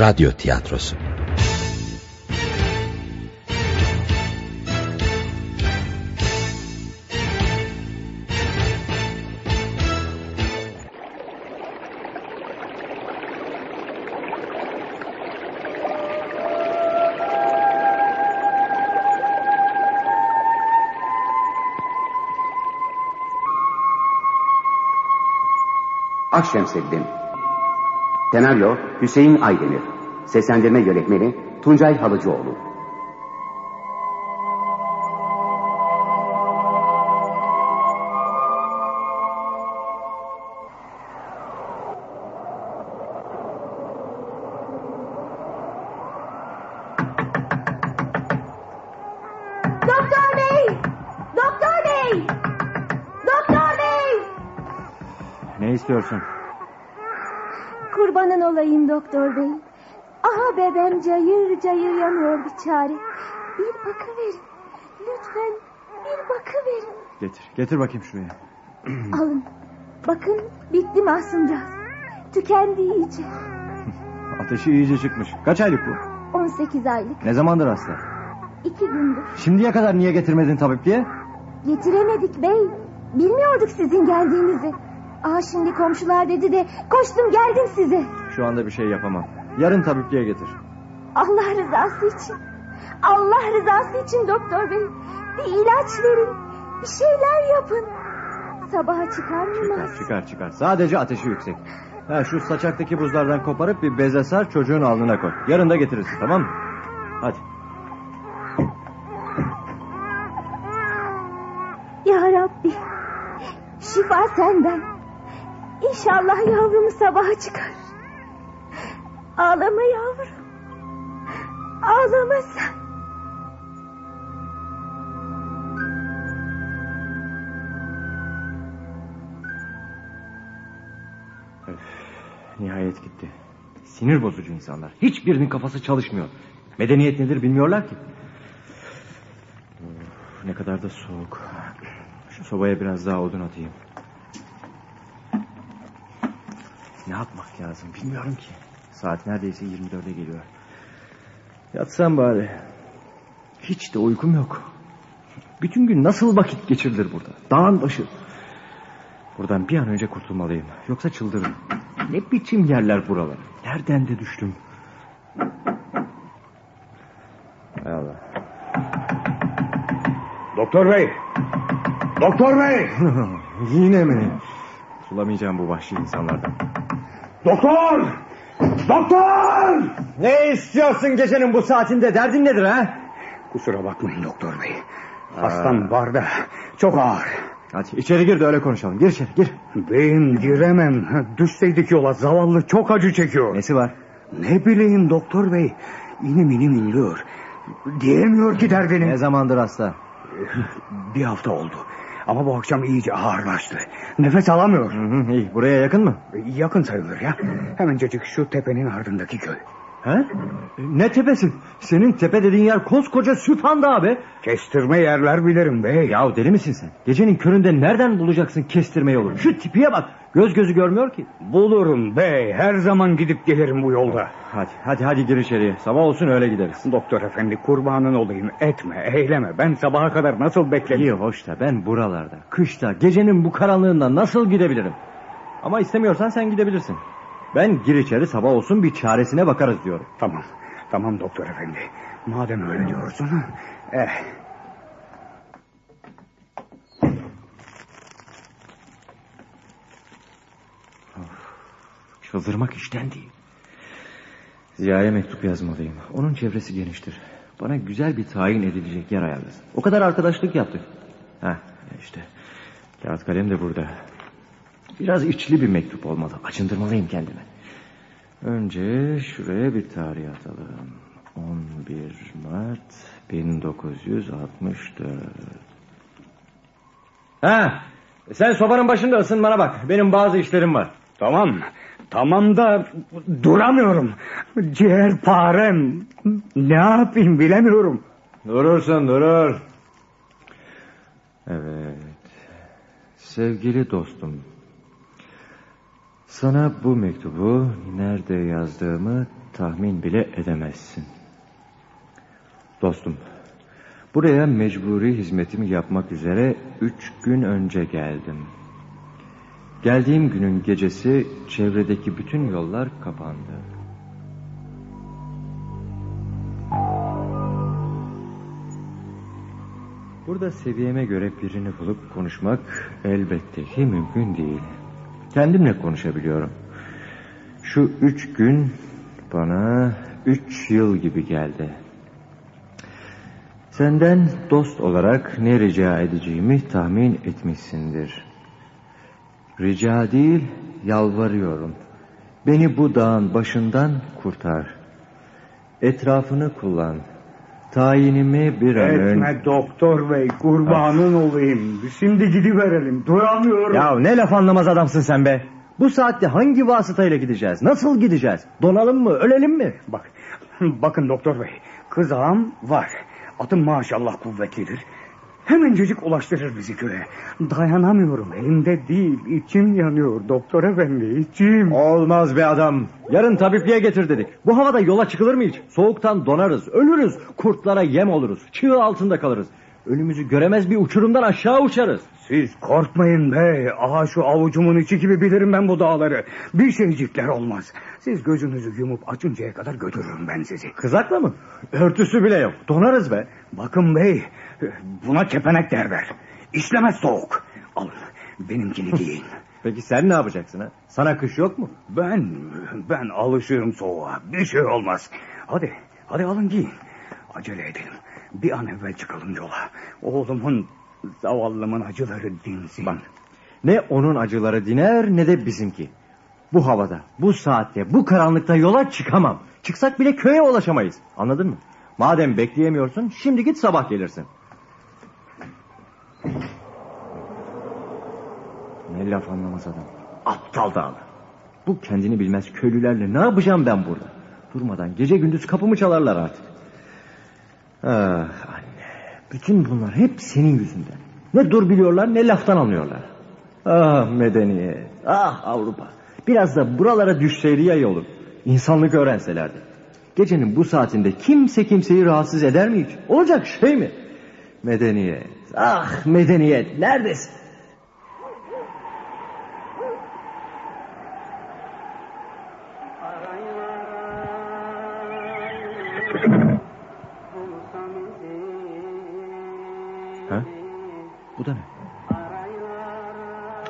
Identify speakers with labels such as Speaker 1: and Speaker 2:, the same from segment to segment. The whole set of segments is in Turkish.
Speaker 1: Radyo Tiyatrosu.
Speaker 2: Akşemseddin. Senaryo Hüseyin Aydemir Seslendirme Yönetmeni Tuncay Halıcıoğlu
Speaker 3: Doktor bey! Doktor bey! Doktor bey!
Speaker 4: Ne istiyorsun?
Speaker 3: Kurbanın olayım doktor bey. Cayır cayır yanıyor bir çare. Bir bakıverin. Lütfen bir bakıverin.
Speaker 4: Getir, getir bakayım şuraya.
Speaker 3: Alın. Bakın bitti masumcağız. Tükendi iyice.
Speaker 4: Ateşi iyice çıkmış. Kaç aylık bu?
Speaker 3: 18 aylık.
Speaker 4: Ne zamandır hasta?
Speaker 3: iki gündür.
Speaker 4: Şimdiye kadar niye getirmedin tabip diye?
Speaker 3: Getiremedik bey. Bilmiyorduk sizin geldiğinizi. Aa şimdi komşular dedi de koştum geldim size.
Speaker 4: Şu anda bir şey yapamam. Yarın tabipliğe getir.
Speaker 3: Allah rızası için. Allah rızası için doktor bey. Bir ilaç verin. Bir şeyler yapın. Sabaha çıkar mı
Speaker 4: Çıkar, çıkar, çıkar. Sadece ateşi yüksek. Ha, şu saçaktaki buzlardan koparıp bir beze sar çocuğun alnına koy. Yarın da getirirsin tamam mı? Hadi.
Speaker 3: Ya Rabbi. Şifa senden. İnşallah yavrumu sabaha çıkar. Ağlama yavrum. Ağlama.
Speaker 4: Nihayet gitti. Sinir bozucu insanlar. Hiçbirinin kafası çalışmıyor. Medeniyet nedir bilmiyorlar ki. Of, ne kadar da soğuk. Şu sobaya biraz daha odun atayım. Ne yapmak lazım bilmiyorum ki. Saat neredeyse 24'e geliyor. Yatsam bari. Hiç de uykum yok. Bütün gün nasıl vakit geçirilir burada? Dağın başı. Buradan bir an önce kurtulmalıyım. Yoksa çıldırırım. Ne biçim yerler buralar? Nereden de düştüm? Hay Allah.
Speaker 5: Doktor bey. Doktor bey.
Speaker 4: Yine mi? Sulamayacağım bu vahşi insanlardan.
Speaker 5: Doktor. Doktor.
Speaker 4: Ne istiyorsun gecenin bu saatinde? Derdin nedir ha?
Speaker 5: Kusura bakmayın doktor bey. Hastam barda. Çok ağır.
Speaker 4: Hadi içeri gir de öyle konuşalım. Gir içeri gir.
Speaker 5: Beyim giremem. Düşseydik yola zavallı çok acı çekiyor.
Speaker 4: Nesi var?
Speaker 5: Ne bileyim doktor bey. İnim inim inliyor. Diyemiyor ki derdini.
Speaker 4: Ne zamandır hasta?
Speaker 5: Bir hafta oldu. Ama bu akşam iyice ağırlaştı. Nefes alamıyor.
Speaker 4: Hı hı, iyi. Buraya yakın mı?
Speaker 5: Yakın sayılır ya. Hemencecik şu tepenin ardındaki köy.
Speaker 4: He? Ne tepesi? Senin tepe dediğin yer koskoca Süphan Dağı be.
Speaker 5: Kestirme yerler bilirim bey.
Speaker 4: Ya deli misin sen? Gecenin köründe nereden bulacaksın kestirme yolu? Şu tipiye bak. Göz gözü görmüyor ki.
Speaker 5: Bulurum bey. Her zaman gidip gelirim bu yolda.
Speaker 4: Hadi hadi hadi gir içeriye. Sabah olsun öyle gideriz.
Speaker 5: Doktor efendi kurbanın olayım. Etme, eyleme. Ben sabaha kadar nasıl beklerim?
Speaker 4: İyi hoş da ben buralarda, kışta, gecenin bu karanlığında nasıl gidebilirim? Ama istemiyorsan sen gidebilirsin. Ben gir içeri sabah olsun bir çaresine bakarız diyorum.
Speaker 5: Tamam. Tamam doktor efendi. Madem öyle diyorsun. Eh.
Speaker 4: Çıldırmak işten değil. Ziya'ya mektup yazmalıyım. Onun çevresi geniştir. Bana güzel bir tayin edilecek yer ayarlasın. O kadar arkadaşlık yaptık. Ha işte. Kağıt kalem de burada. Biraz içli bir mektup olmalı. Acındırmalıyım kendimi. Önce şuraya bir tarih atalım. 11 Mart 1964. Ha, sen sobanın başında ısınmana bak. Benim bazı işlerim var.
Speaker 5: Tamam. Tamam da duramıyorum. Ciğerparem. Ne yapayım bilemiyorum.
Speaker 4: Durursun durur. Evet. Sevgili dostum. Sana bu mektubu nerede yazdığımı tahmin bile edemezsin. Dostum, buraya mecburi hizmetimi yapmak üzere üç gün önce geldim. Geldiğim günün gecesi çevredeki bütün yollar kapandı. Burada seviyeme göre birini bulup konuşmak elbette ki mümkün değil. Kendimle konuşabiliyorum. Şu üç gün bana üç yıl gibi geldi. Senden dost olarak ne rica edeceğimi tahmin etmişsindir. Rica değil, yalvarıyorum. Beni bu dağın başından kurtar. Etrafını kullan. Tayinimi bir an önce...
Speaker 5: Etme doktor bey kurbanın olayım. Şimdi gidiverelim duyamıyorum.
Speaker 4: Ya ne laf anlamaz adamsın sen be. Bu saatte hangi vasıtayla gideceğiz? Nasıl gideceğiz? Donalım mı? Ölelim mi?
Speaker 5: Bak, bakın doktor bey kızağım var. Atım maşallah kuvvetlidir. Hemencecik ulaştırır bizi köye. Dayanamıyorum elimde değil içim yanıyor doktor efendi içim.
Speaker 4: Olmaz be adam. Yarın tabipliğe getir dedik. Bu havada yola çıkılır mı hiç? Soğuktan donarız, ölürüz. Kurtlara yem oluruz. Çığ altında kalırız. Önümüzü göremez bir uçurumdan aşağı uçarız.
Speaker 5: Siz korkmayın be. Aha şu avucumun içi gibi bilirim ben bu dağları. Bir şeycikler olmaz. Siz gözünüzü yumup açıncaya kadar götürürüm ben sizi.
Speaker 4: Kızakla mı? Örtüsü bile yok. Donarız be.
Speaker 5: Bakın bey buna kepenek derler. İşlemez soğuk. Alın benimkini giyin.
Speaker 4: Peki sen ne yapacaksın ha? Sana kış yok mu?
Speaker 5: Ben ben alışığım soğuğa. Bir şey olmaz. Hadi hadi alın giyin. Acele edelim. Bir an evvel çıkalım yola. Oğlumun zavallımın acıları dinsin.
Speaker 4: Bak ne onun acıları diner ne de bizimki. Bu havada, bu saatte, bu karanlıkta yola çıkamam. Çıksak bile köye ulaşamayız. Anladın mı? Madem bekleyemiyorsun şimdi git sabah gelirsin. Ne laf anlamaz adam. Aptal dağlı. Bu kendini bilmez köylülerle ne yapacağım ben burada? Durmadan gece gündüz kapımı çalarlar artık. Ah anne. Bütün bunlar hep senin yüzünden. Ne dur biliyorlar ne laftan anlıyorlar. Ah medeniyet. Ah Avrupa. Biraz da buralara düşseydi ya yolu. İnsanlık öğrenselerdi. Gecenin bu saatinde kimse kimseyi rahatsız eder mi hiç? Olacak şey mi? Medeniyet. Ah medeniyet. Neredesin? Ha? Bu da ne?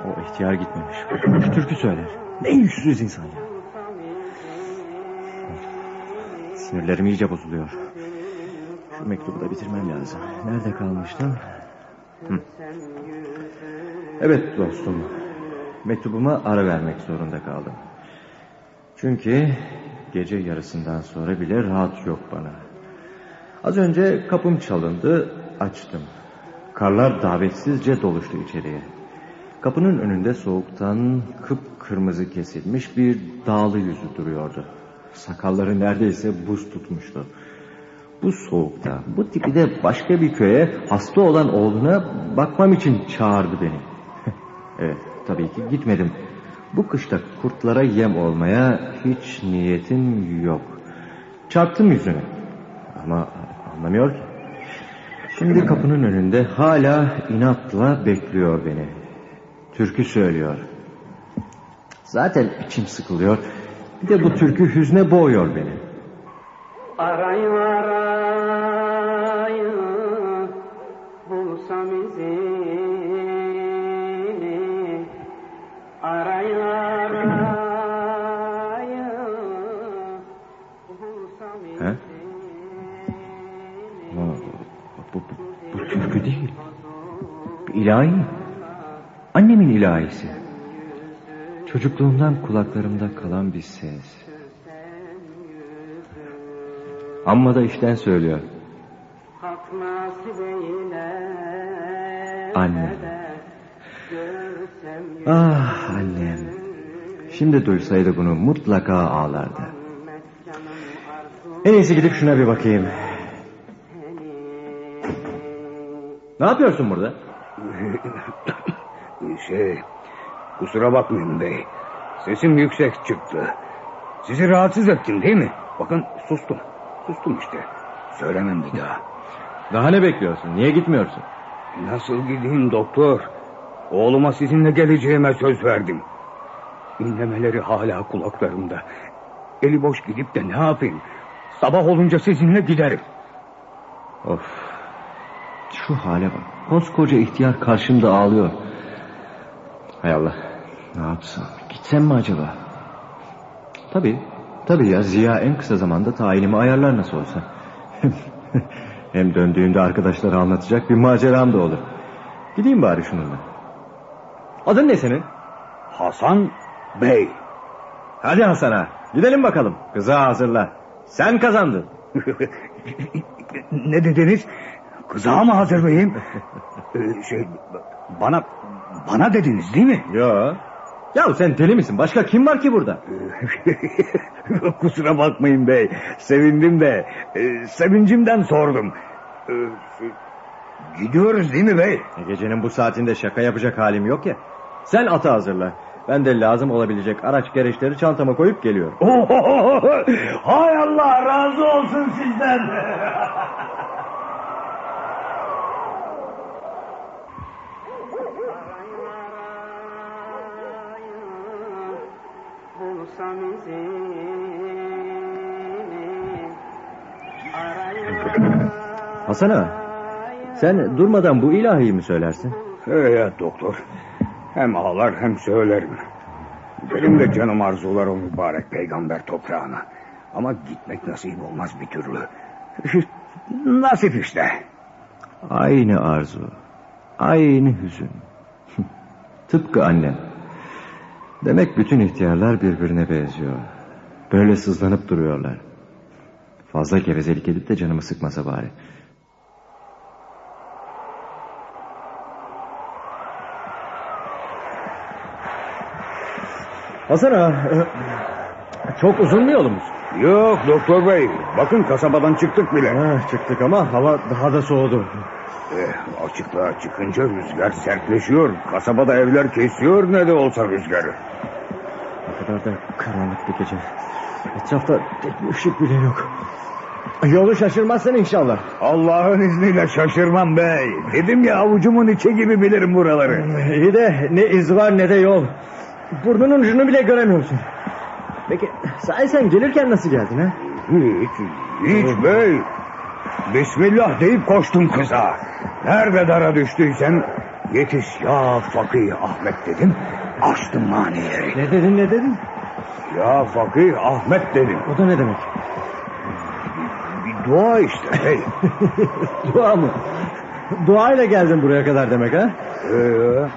Speaker 4: O ihtiyar gitmemiş. Şu türkü söyler. Ne yüzsüz insan ya. Sinirlerim iyice bozuluyor. Şu mektubu da bitirmem lazım. Nerede kalmıştım? Evet dostum. Mektubuma ara vermek zorunda kaldım. Çünkü gece yarısından sonra bile rahat yok bana. Az önce kapım çalındı, açtım. Karlar davetsizce doluştu içeriye. Kapının önünde soğuktan kıpkırmızı kesilmiş bir dağlı yüzü duruyordu. Sakalları neredeyse buz tutmuştu. Bu soğukta, bu tipi de başka bir köye hasta olan oğluna bakmam için çağırdı beni. evet, tabii ki gitmedim. Bu kışta kurtlara yem olmaya hiç niyetim yok. Çarptım yüzüne. Ama anlamıyor ki. Şimdi kapının önünde hala inatla bekliyor beni. Türkü söylüyor. Zaten içim sıkılıyor. Bir de bu türkü hüzne boğuyor beni.
Speaker 1: Arayın arayın bulsam izini Arayın arayın bulsam izini
Speaker 4: bu, bu, bu türkü değil. İlahi. Annemin ilahisi. Çocukluğumdan kulaklarımda kalan bir ses. Amma da işten söylüyor. Anne. Ah annem. Şimdi duysaydı bunu mutlaka ağlardı. En iyisi gidip şuna bir bakayım. Ne yapıyorsun burada?
Speaker 5: Şey kusura bakmayın bey. Sesim yüksek çıktı. Sizi rahatsız ettim değil mi? Bakın sustum. Sustum işte. Söylemem bir daha.
Speaker 4: Daha ne bekliyorsun? Niye gitmiyorsun?
Speaker 5: Nasıl gideyim doktor? Oğluma sizinle geleceğime söz verdim. İnlemeleri hala kulaklarımda. Eli boş gidip de ne yapayım? Sabah olunca sizinle giderim.
Speaker 4: Of. Şu hale bak. Koskoca ihtiyar karşımda ağlıyor. Hay Allah. Ne yapsam? Gitsem mi acaba? Tabii. Tabii ya Ziya en kısa zamanda tayinimi ayarlar nasıl olsa. Hem döndüğümde arkadaşlara anlatacak bir maceram da olur. Gideyim bari şununla. Adın ne senin?
Speaker 5: Hasan Bey.
Speaker 4: Hadi Hasan'a. Gidelim bakalım. Kızı hazırla. Sen kazandın.
Speaker 5: ne dediniz? Kızağa mı hazırlayayım? Ee, şey bana bana dediniz değil mi?
Speaker 4: Yo. Ya sen deli misin? Başka kim var ki burada?
Speaker 5: Kusura bakmayın bey. Sevindim de e, sevincimden sordum. E, gidiyoruz değil mi bey?
Speaker 4: E, Gecenin bu saatinde şaka yapacak halim yok ya. Sen atı hazırla. Ben de lazım olabilecek araç gereçleri çantama koyup geliyorum.
Speaker 5: Hay Allah razı olsun sizden.
Speaker 4: Hasan ağa, sen durmadan bu ilahiyi mi söylersin?
Speaker 5: Evet doktor. Hem ağlar hem söylerim. Benim de canım arzular o mübarek peygamber toprağına. Ama gitmek nasip olmaz bir türlü. Nasip işte.
Speaker 4: Aynı arzu, aynı hüzün. Tıpkı annem. Demek bütün ihtiyarlar birbirine benziyor. Böyle sızlanıp duruyorlar. Fazla gevezelik edip de canımı sıkmasa bari. Hasan ağa, çok uzun mu yolumuz?
Speaker 5: Yok doktor bey. Bakın kasabadan çıktık bile.
Speaker 4: Ha, çıktık ama hava daha da soğudu.
Speaker 5: Eh, açıklığa çıkınca rüzgar sertleşiyor. Kasabada evler kesiyor ne de olsa rüzgarı.
Speaker 4: Ne kadar da karanlık bir gece. Etrafta tek bir ışık bile yok. Yolu şaşırmazsın inşallah.
Speaker 5: Allah'ın izniyle şaşırmam bey. Dedim ya avucumun içi gibi bilirim buraları.
Speaker 4: İyi de ne iz var ne de yol. Burnunun ucunu bile göremiyorsun. Peki sahi sen gelirken nasıl geldin ha?
Speaker 5: Hiç, hiç bey. Bismillah deyip koştum kıza. Nerede dara düştüysen yetiş ya fakih Ahmet dedim. Açtım manileri.
Speaker 4: Ne dedin ne dedin?
Speaker 5: Ya fakih Ahmet dedim.
Speaker 4: O da ne demek?
Speaker 5: Bir dua işte bey.
Speaker 4: Dua mı? Duayla geldin buraya kadar demek ha?
Speaker 5: Ee,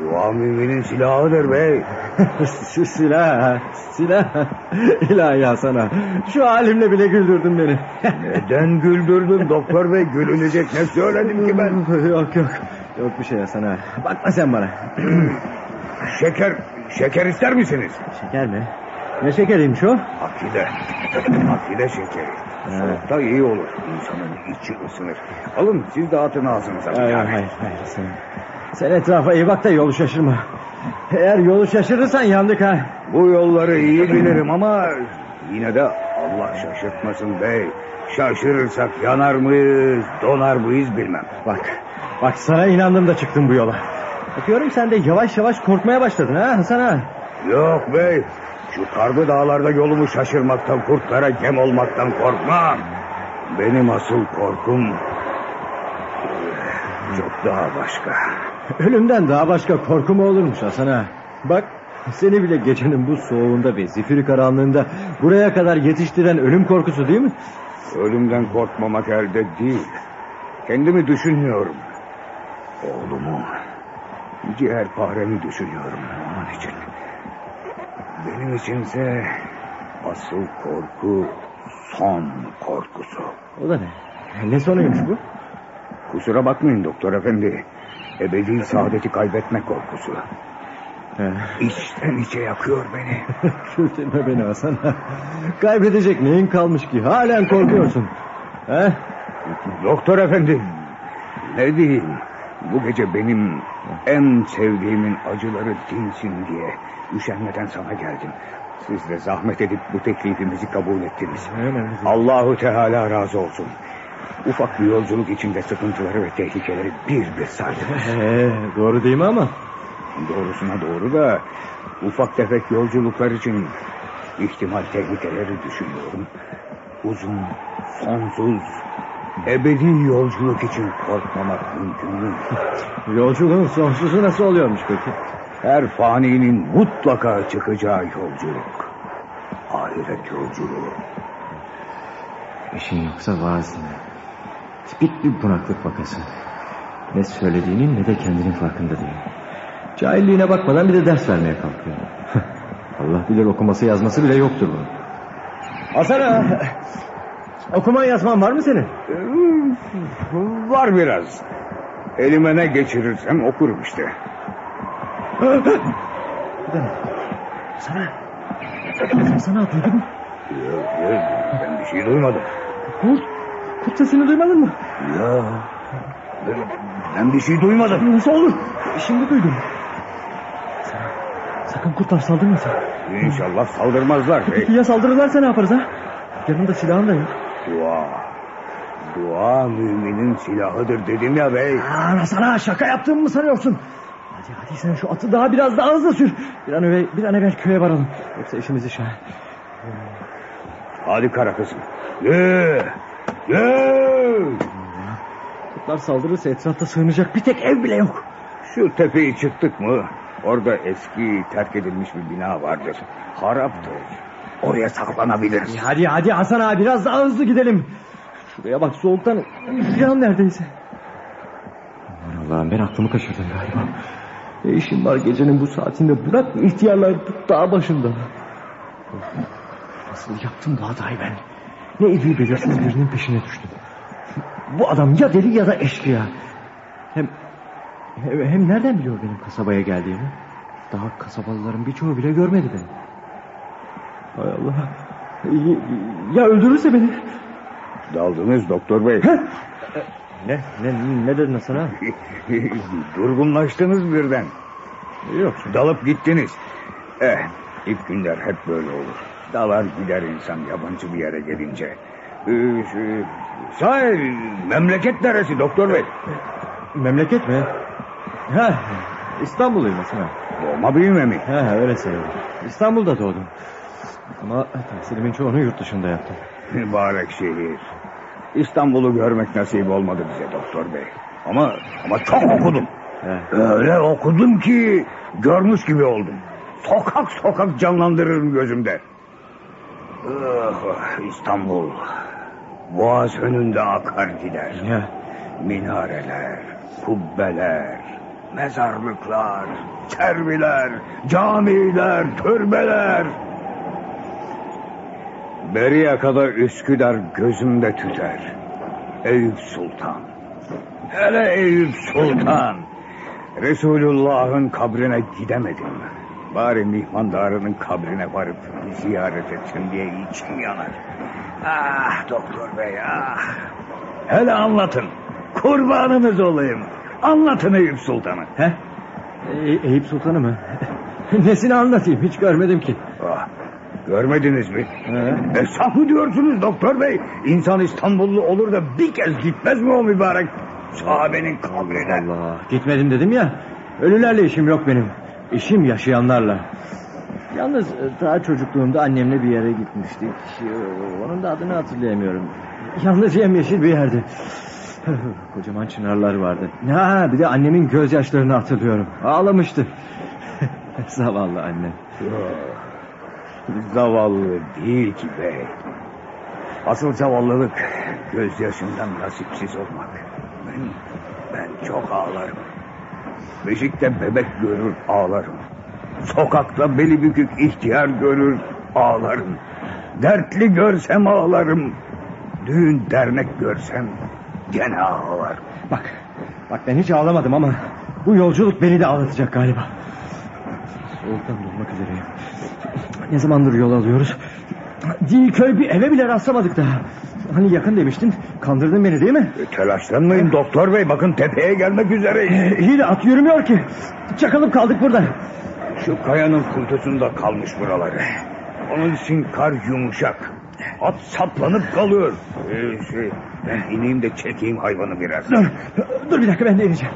Speaker 5: dua müminin silahıdır bey.
Speaker 4: Şu silah, silah. İlahi ya sana. Şu halimle bile güldürdün beni.
Speaker 5: Neden güldürdün doktor bey? Gülünecek ne söyledim ki ben?
Speaker 4: yok yok. Yok bir şey ya sana. Bakma sen bana.
Speaker 5: Şeker, şeker ister misiniz?
Speaker 4: Şeker mi? Ne şekeriymiş o?
Speaker 5: Akide. Akide şekeri. Soğukta iyi olur. İnsanın içi ısınır. Alın siz de atın ağzınıza.
Speaker 4: Hayır hayır hayır. Sen, etrafa iyi bak da yolu şaşırma. Eğer yolu şaşırırsan yandık ha.
Speaker 5: Bu yolları iyi bilirim ama yine de Allah şaşırtmasın bey. Şaşırırsak yanar mıyız, donar mıyız bilmem.
Speaker 4: Bak, bak sana inandım da çıktım bu yola. Bakıyorum sen de yavaş yavaş korkmaya başladın ha Hasan ha.
Speaker 5: Yok bey, şu karlı dağlarda yolumu şaşırmaktan, kurtlara gem olmaktan korkmam. Benim asıl korkum çok daha başka.
Speaker 4: Ölümden daha başka korku mu olurmuş Hasan ha? Bak seni bile gecenin bu soğuğunda ve zifiri karanlığında buraya kadar yetiştiren ölüm korkusu değil mi?
Speaker 5: Ölümden korkmamak elde değil. Kendimi düşünmüyorum. Oğlumu, ciğerparemi düşünüyorum onun için. Benim içinse asıl korku son korkusu.
Speaker 4: O da ne? Ne sonuymuş bu?
Speaker 5: Kusura bakmayın doktor efendi. Ebedi saadeti kaybetme korkusu. İçten içe yakıyor beni.
Speaker 4: Kürtülme beni Hasan. Kaybedecek neyin kalmış ki? Halen korkuyorsun. He?
Speaker 5: Doktor efendi ne diyeyim? Bu gece benim en sevdiğimin acıları dinsin diye üşenmeden sana geldim. Siz de zahmet edip bu teklifimizi kabul ettiniz. Allahu Teala razı olsun. Ufak bir yolculuk içinde sıkıntıları ve tehlikeleri bir bir saydınız.
Speaker 4: Ee, doğru değil mi ama?
Speaker 5: Doğrusuna doğru da ufak tefek yolculuklar için ihtimal tehlikeleri düşünüyorum. Uzun, sonsuz, ebedi yolculuk için korkmamak mümkün mü?
Speaker 4: Yolculuğun sonsuzu nasıl oluyormuş peki?
Speaker 5: Her faninin mutlaka çıkacağı yolculuk. Ahiret yolculuğu.
Speaker 4: İşin yoksa vaaz dinle. Tipik bir bunaklık vakası. Ne söylediğinin ne de kendinin farkında değil. Cahilliğine bakmadan bir de ders vermeye kalkıyor. Allah bilir okuması yazması bile yoktur bunun. Hasan ağa, okuman yazman var mı senin?
Speaker 5: Ee, Var biraz. Elime ne geçirirsem okurum işte.
Speaker 4: Sana, sana duydun mu?
Speaker 5: Yok, yok, ben bir şey duymadım.
Speaker 4: Kurt, kurt sesini duymadın mı?
Speaker 5: Ya, ben, bir şey duymadım.
Speaker 4: Nasıl olur? Şimdi duydum. Sakın kurtlar saldırmasın.
Speaker 5: İnşallah saldırmazlar. Bey.
Speaker 4: Ya saldırırlarsa ne yaparız ha? Yanında silahın da yok.
Speaker 5: Dua. Dua müminin silahıdır dedim ya bey.
Speaker 4: Aa, sana şaka yaptığımı mı sanıyorsun? Hadi hadi sen şu atı daha biraz daha hızlı sür. Bir an evvel, bir an evvel köye varalım. Yoksa işimiz iş ha.
Speaker 5: Hadi kara kızım. Ye.
Speaker 4: Kurtlar saldırırsa etrafta sığınacak bir tek ev bile yok.
Speaker 5: Şu tepeyi çıktık mı? Orada eski terk edilmiş bir bina vardır. Haraptır. Oraya saklanabiliriz.
Speaker 4: Hadi hadi Hasan abi biraz daha hızlı gidelim. Şuraya bak soğuktan bir an neredeyse. Aman Allah'ım ben aklımı kaçırdım galiba. Ne işim var gecenin bu saatinde bırak ihtiyarlar dağ başında. Nasıl yaptım bu hatayı ben? Ne idüğü belirsiz birinin peşine düştüm. Bu adam ya deli ya da eşkıya. Hem, hem, hem nereden biliyor benim kasabaya geldiğimi? Daha kasabalıların birçoğu bile görmedi beni. Hay Allah. Ya öldürürse beni?
Speaker 5: Daldınız doktor bey.
Speaker 4: Ne? Ne, ne dedin sana?
Speaker 5: Durgunlaştınız birden.
Speaker 4: Yok.
Speaker 5: Dalıp gittiniz. Eh, ilk günler hep böyle olur. Dalar gider insan yabancı bir yere gelince. Ee, şu, sahi memleket neresi doktor bey?
Speaker 4: Memleket mi? Ha, İstanbul'uyum aslında.
Speaker 5: Doğma büyüme mi?
Speaker 4: Ha, öyle sayılır. İstanbul'da doğdum. Ama tahsilimin çoğunu yurt dışında yaptım.
Speaker 5: Mübarek şehir. İstanbul'u görmek nasip olmadı bize doktor bey. Ama ama çok okudum.
Speaker 4: He.
Speaker 5: Öyle okudum ki görmüş gibi oldum. Sokak sokak canlandırırım gözümde. Ah, İstanbul. Boğaz önünde akar gider.
Speaker 4: Ya,
Speaker 5: Minareler, kubbeler, mezarlıklar, serviler, camiler, türbeler. Beriye kadar Üsküdar gözümde tüter. Eyüp Sultan. Hele Eyüp Sultan. Resulullah'ın kabrine gidemedim. Bari mihmandarının kabrine varıp ziyaret etsin diye içim yanar. Ah doktor bey ah. Hele anlatın. Kurbanınız olayım. Anlatın Eyüp Sultan'ı.
Speaker 4: he? E- Eyüp Sultan'ı mı? Nesini anlatayım hiç görmedim ki.
Speaker 5: Ah, görmediniz mi?
Speaker 4: He.
Speaker 5: Esaf mı diyorsunuz doktor bey? İnsan İstanbullu olur da bir kez gitmez mi o mübarek sahabenin kabrine?
Speaker 4: Allah gitmedim dedim ya. Ölülerle işim yok benim. İşim yaşayanlarla. Yalnız e, daha çocukluğumda annemle bir yere gitmiştik. Şey, Onun da adını hatırlayamıyorum. Yalnız yemyeşil bir yerdi. Kocaman çınarlar vardı. Ha, bir de annemin gözyaşlarını hatırlıyorum. Ağlamıştı. Zavallı annem.
Speaker 5: Zavallı değil ki bey. Asıl zavallılık gözyaşından nasipsiz olmak. Ben, ben çok ağlarım. Beşikte bebek görür ağlarım. Sokakta beli bükük ihtiyar görür ağlarım. Dertli görsem ağlarım. Düğün dernek görsem gene ağlarım.
Speaker 4: Bak, bak ben hiç ağlamadım ama bu yolculuk beni de ağlatacak galiba. Soğuktan durmak üzereyim. Ne zamandır yol alıyoruz? Değil köy bir eve bile rastlamadık daha. Hani yakın demiştin. Kandırdın beni değil mi?
Speaker 5: E, telaşlanmayın doktor bey. Bakın tepeye gelmek üzereyiz.
Speaker 4: İyi de at yürümüyor ki. Çakılıp kaldık burada.
Speaker 5: Şu kayanın kurtusunda kalmış buraları. Onun için kar yumuşak. At saplanıp kalıyor. Ee, şey, ben ineyim de çekeyim hayvanı biraz.
Speaker 4: Dur, dur bir dakika ben de ineceğim.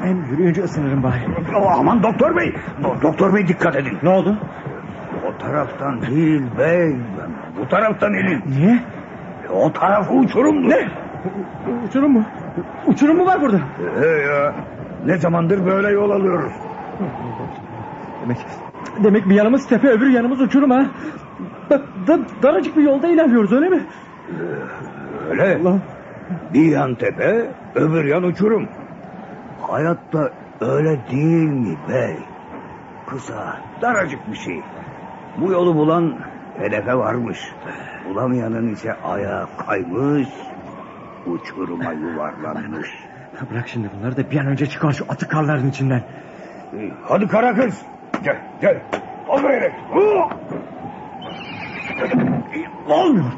Speaker 4: Hem yürüyünce ısınırım bari.
Speaker 5: Aman doktor bey. Do- doktor bey dikkat edin.
Speaker 4: Ne oldu?
Speaker 5: O taraftan değil bey. Bu taraftan inin.
Speaker 4: Niye?
Speaker 5: O tarafı uçurumdu. Ne?
Speaker 4: Uçurum mu? Uçurum mu var burada?
Speaker 5: He ya. Ne zamandır böyle yol alıyoruz.
Speaker 4: Demek, demek bir yanımız tepe öbür yanımız uçurum ha. Da, da, daracık bir yolda ilerliyoruz öyle mi?
Speaker 5: Öyle.
Speaker 4: Allah.
Speaker 5: Bir yan tepe, öbür yan uçurum. Hayatta öyle değil mi bey? Kısa, daracık bir şey. Bu yolu bulan hedefe varmış. Bulamayanın ise ayağı kaymış, uçuruma yuvarlanmış.
Speaker 4: Bırak şimdi bunları da bir an önce çıkar şu atı karların içinden.
Speaker 5: Ee, Hadi kara kız. Gel, gel. Al. Hı!
Speaker 4: Olmuyor.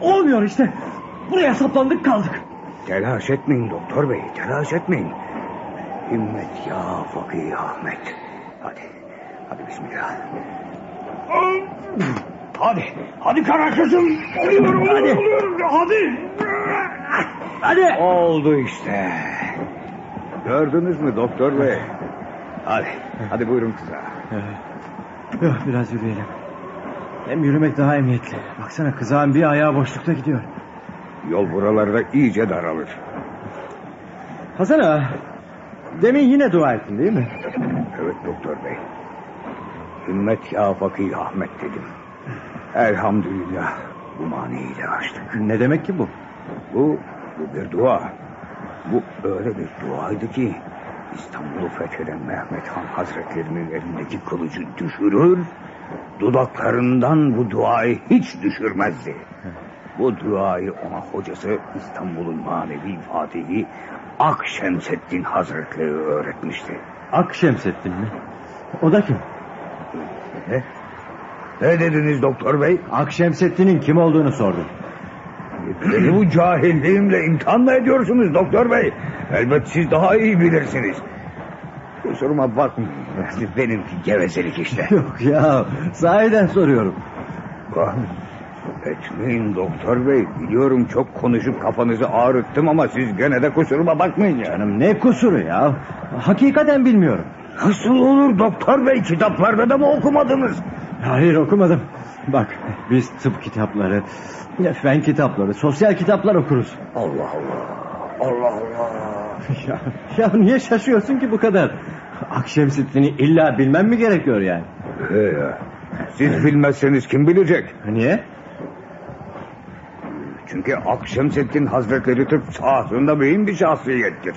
Speaker 4: Olmuyor işte. Buraya saplandık kaldık.
Speaker 5: Telaş etmeyin doktor bey, telaş etmeyin. Himmet ya Fakir Ahmet. Hadi, hadi bismillah. Hadi, hadi kara kızım. Oluyor,
Speaker 4: Hadi.
Speaker 5: Hadi.
Speaker 4: Hadi.
Speaker 5: Oldu işte. Gördünüz mü doktor bey? Hadi, hadi buyurun kıza.
Speaker 4: Biraz yürüyelim. Hem yürümek daha emniyetli. Baksana kızağın bir ayağı boşlukta gidiyor.
Speaker 5: Yol buralarda iyice daralır.
Speaker 4: Hasan ağa. Demin yine dua ettin değil mi?
Speaker 5: Evet doktor bey. Himmet ya Fakir Ahmet dedim. Elhamdülillah bu maniyi de açtık.
Speaker 4: Ne demek ki bu?
Speaker 5: Bu, bu bir dua. Bu öyle bir duaydı ki İstanbul'u fetheden Mehmet Han Hazretlerinin elindeki kılıcı düşürür, dudaklarından bu duayı hiç düşürmezdi. Bu duayı ona hocası İstanbul'un manevi fatihi Akşemseddin Hazretleri öğretmişti.
Speaker 4: Ak Şemsettin mi? O da kim?
Speaker 5: Ne? Ne dediniz doktor bey?
Speaker 4: Ak Şemsettin'in kim olduğunu sordum.
Speaker 5: Beni bu cahilliğimle imtihan mı ediyorsunuz doktor bey? Elbet siz daha iyi bilirsiniz. Kusuruma bakmayın. Benimki gevezelik işte.
Speaker 4: Yok ya sahiden soruyorum.
Speaker 5: Bak, Etmeyin doktor bey. Biliyorum çok konuşup kafanızı ağrıttım ama siz gene de kusuruma bakmayın ya.
Speaker 4: Canım ne kusuru ya? Hakikaten bilmiyorum.
Speaker 5: Nasıl olur doktor bey? Kitaplarda da mı okumadınız?
Speaker 4: Hayır okumadım. Bak biz tıp kitapları, fen kitapları, sosyal kitaplar okuruz.
Speaker 5: Allah Allah. Allah Allah.
Speaker 4: Ya, ya niye şaşıyorsun ki bu kadar? Akşemsettin'i illa bilmem mi gerekiyor yani?
Speaker 5: He ya. Siz bilmezseniz kim bilecek?
Speaker 4: Niye?
Speaker 5: Çünkü Akşemseddin Hazretleri Türk sahasında mühim bir şahsiyettir.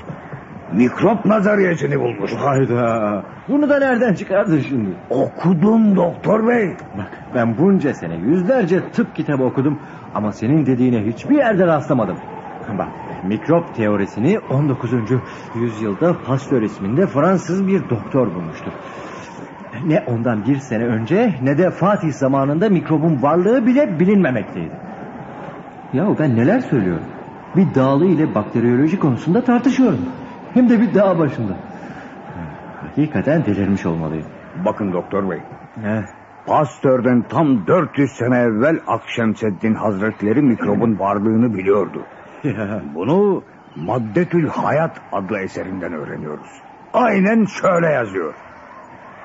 Speaker 5: Mikrop nazariyesini bulmuş.
Speaker 4: Hayda. Bunu da nereden çıkardın şimdi?
Speaker 5: Okudum doktor bey.
Speaker 4: Bak ben bunca sene yüzlerce tıp kitabı okudum ama senin dediğine hiçbir yerde rastlamadım. Bak mikrop teorisini 19. yüzyılda Pasteur isminde Fransız bir doktor bulmuştur. Ne ondan bir sene önce ne de Fatih zamanında mikrobun varlığı bile bilinmemekteydi. Yahu ben neler söylüyorum? Bir dağlı ile bakteriyoloji konusunda tartışıyorum. Hem de bir dağ başında. Hakikaten delirmiş olmalıyım.
Speaker 5: Bakın doktor bey.
Speaker 4: He.
Speaker 5: Pasteur'den tam 400 sene evvel Akşemseddin Hazretleri mikrobun varlığını biliyordu.
Speaker 4: Ya.
Speaker 5: Bunu Maddetül Hayat adlı eserinden öğreniyoruz. Aynen şöyle yazıyor.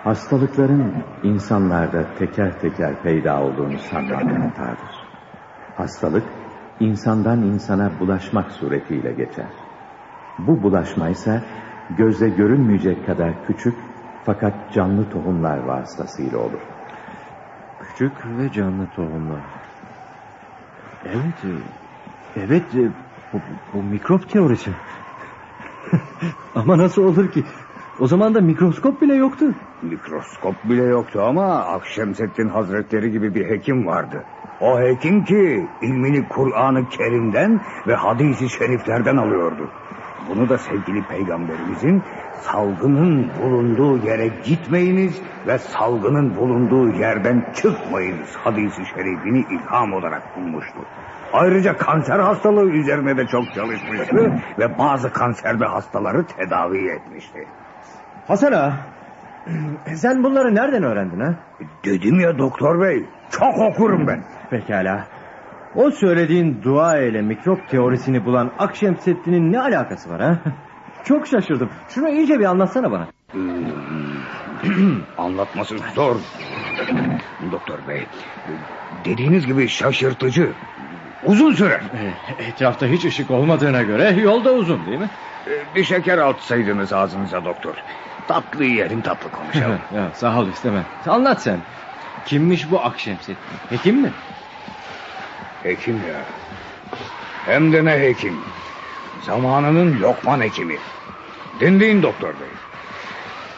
Speaker 6: Hastalıkların insanlarda teker teker peyda olduğunu sanmak hatadır. Hastalık insandan insana bulaşmak suretiyle geçer. Bu bulaşma ise gözle görünmeyecek kadar küçük fakat canlı tohumlar vasıtasıyla olur.
Speaker 4: Küçük ve canlı tohumlar. Evet, e, evet e, bu, bu mikrop teorisi. Ama nasıl olur ki? O zaman da mikroskop bile yoktu.
Speaker 5: Mikroskop bile yoktu ama Akşemseddin Hazretleri gibi bir hekim vardı. O hekim ki ilmini Kur'an-ı Kerim'den ve hadisi şeriflerden alıyordu. Bunu da sevgili peygamberimizin salgının bulunduğu yere gitmeyiniz ve salgının bulunduğu yerden çıkmayınız hadisi şerifini ilham olarak bulmuştu. Ayrıca kanser hastalığı üzerine de çok çalışmıştı ve bazı kanserde hastaları tedavi etmişti.
Speaker 4: Hasan ağa. Sen bunları nereden öğrendin ha?
Speaker 5: Dedim ya doktor bey çok okurum ben.
Speaker 4: Pekala. O söylediğin dua ile mikrop teorisini bulan Akşemseddin'in ne alakası var ha? Çok şaşırdım. Şunu iyice bir anlatsana bana.
Speaker 5: Anlatması zor. Doktor bey dediğiniz gibi şaşırtıcı. Uzun sürer.
Speaker 4: Eh, Etrafta hiç ışık olmadığına göre yolda uzun değil mi?
Speaker 5: Ee, Bir şeker atsaydınız ağzınıza doktor. Tatlı yiyelim tatlı konuşalım.
Speaker 4: ya, sağ ol istemem. Anlat sen. Kimmiş bu Akşemseddin? Hekim mi?
Speaker 5: Hekim ya. Hem de ne hekim. Zamanının Lokman hekimi. Dinleyin doktor bey.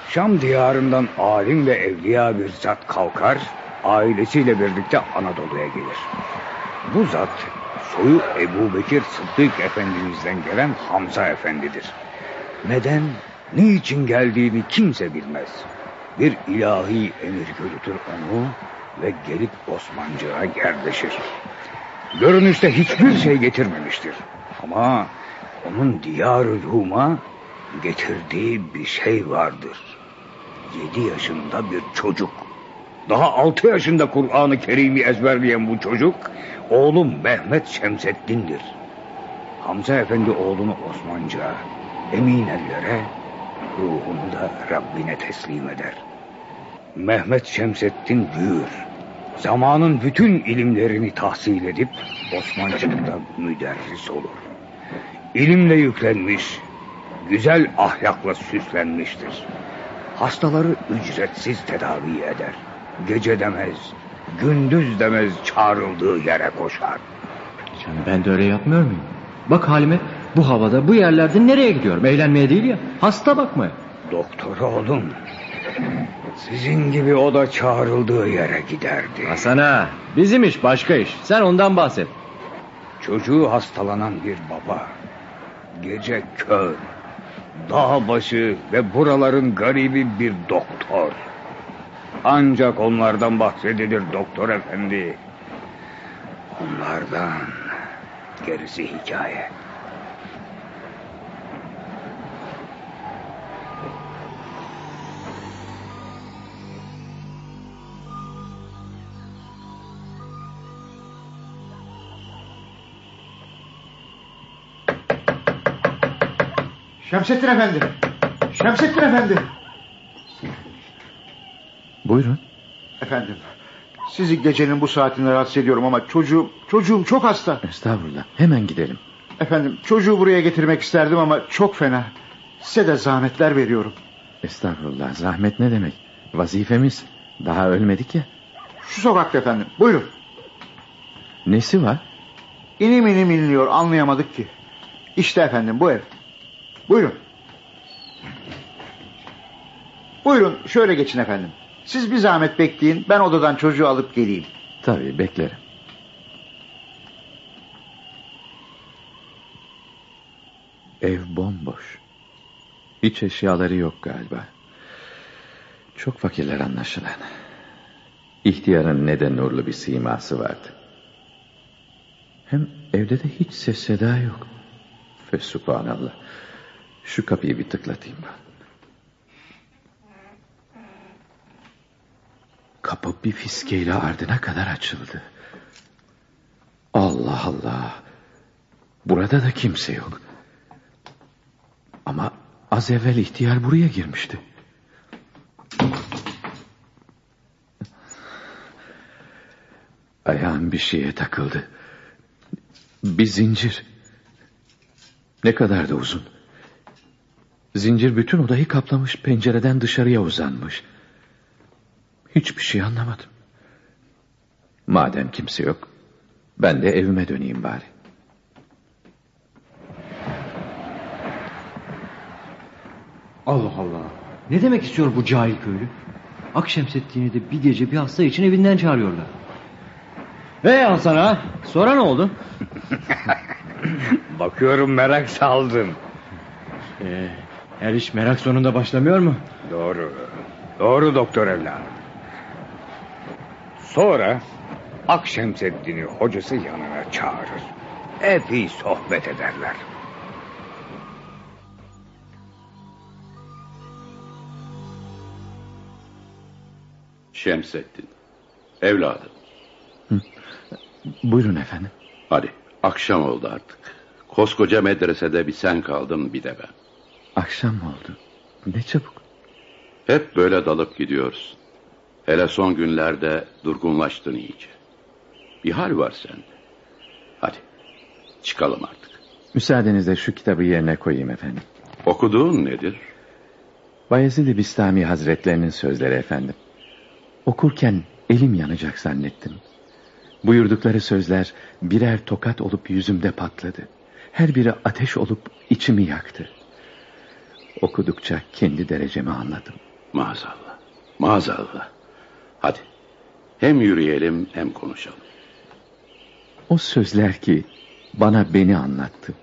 Speaker 5: Şam diyarından alim ve evliya bir zat kalkar, ailesiyle birlikte Anadolu'ya gelir. Bu zat soyu Ebu Bekir Sıddık Efendimiz'den gelen Hamza Efendidir. Neden, niçin geldiğini kimse bilmez. Bir ilahi emir yürütür onu ve gelip Osmancığa yerleşir. Görünüşte hiçbir şey getirmemiştir. Ama onun diyar-ı Rum'a getirdiği bir şey vardır. Yedi yaşında bir çocuk. Daha altı yaşında Kur'an-ı Kerim'i ezberleyen bu çocuk... ...oğlum Mehmet Şemseddin'dir. Hamza Efendi oğlunu Osmanca emin ellere... ...ruhunu da Rabbine teslim eder. Mehmet Şemseddin büyür. Zamanın bütün ilimlerini tahsil edip Osmancılıkta müderris olur. İlimle yüklenmiş, güzel ahlakla süslenmiştir. Hastaları ücretsiz tedavi eder. Gece demez, gündüz demez çağrıldığı yere koşar.
Speaker 4: Canım ben de öyle yapmıyor muyum? Bak halime bu havada bu yerlerde nereye gidiyorum? Eğlenmeye değil ya hasta bakmaya.
Speaker 5: Doktor oğlum, sizin gibi o da çağrıldığı yere giderdi.
Speaker 4: Hasan ağa bizim iş başka iş. Sen ondan bahset.
Speaker 5: Çocuğu hastalanan bir baba. Gece kör. Dağ başı ve buraların garibi bir doktor. Ancak onlardan bahsedilir doktor efendi. Onlardan gerisi hikaye.
Speaker 7: Şemsettin Efendi. Şemsettin Efendi.
Speaker 6: Buyurun.
Speaker 7: Efendim. Sizi gecenin bu saatinde rahatsız ediyorum ama çocuğum, çocuğum çok hasta.
Speaker 6: Estağfurullah. Hemen gidelim.
Speaker 7: Efendim çocuğu buraya getirmek isterdim ama çok fena. Size de zahmetler veriyorum.
Speaker 6: Estağfurullah. Zahmet ne demek? Vazifemiz. Daha ölmedik ya.
Speaker 7: Şu sokakta efendim. Buyurun.
Speaker 6: Nesi var?
Speaker 7: İnim inim inliyor anlayamadık ki. İşte efendim bu ev. Buyurun. Buyurun şöyle geçin efendim. Siz bir zahmet bekleyin ben odadan çocuğu alıp geleyim.
Speaker 6: Tabii beklerim. Ev bomboş. Hiç eşyaları yok galiba. Çok fakirler anlaşılan. İhtiyarın ne de nurlu bir siması vardı. Hem evde de hiç ses seda yok. Fesubhanallah. Şu kapıyı bir tıklatayım ben. Kapı bir fiskeyle ardına kadar açıldı. Allah Allah. Burada da kimse yok. Ama az evvel ihtiyar buraya girmişti. Ayağım bir şeye takıldı. Bir zincir. Ne kadar da uzun. Zincir bütün odayı kaplamış pencereden dışarıya uzanmış. Hiçbir şey anlamadım. Madem kimse yok, ben de evime döneyim bari.
Speaker 4: Allah Allah. Ne demek istiyor bu cahil köylü? Akşemseddin'i de bir gece bir hasta için evinden çağırıyorlar. Hey Hasan ağa, sonra ne oldu?
Speaker 5: Bakıyorum merak saldın.
Speaker 4: Ee, her iş merak sonunda başlamıyor mu?
Speaker 5: Doğru. Doğru doktor evladım. Sonra Akşemseddin'i hocası yanına çağırır. Epey sohbet ederler.
Speaker 8: Şemsettin. Evladım.
Speaker 6: Buyurun efendim.
Speaker 8: Hadi akşam oldu artık. Koskoca medresede bir sen kaldın bir de ben.
Speaker 6: Akşam mı oldu? Ne çabuk.
Speaker 8: Hep böyle dalıp gidiyoruz. Hele son günlerde durgunlaştın iyice. Bir hal var sende. Hadi çıkalım artık.
Speaker 6: Müsaadenizle şu kitabı yerine koyayım efendim.
Speaker 8: Okuduğun nedir?
Speaker 6: Bayezid-i Bistami Hazretlerinin sözleri efendim. Okurken elim yanacak zannettim. Buyurdukları sözler birer tokat olup yüzümde patladı. Her biri ateş olup içimi yaktı. Okudukça kendi derecemi anladım.
Speaker 8: Maazallah. Maazallah. Hadi. Hem yürüyelim hem konuşalım.
Speaker 6: O sözler ki bana beni anlattı.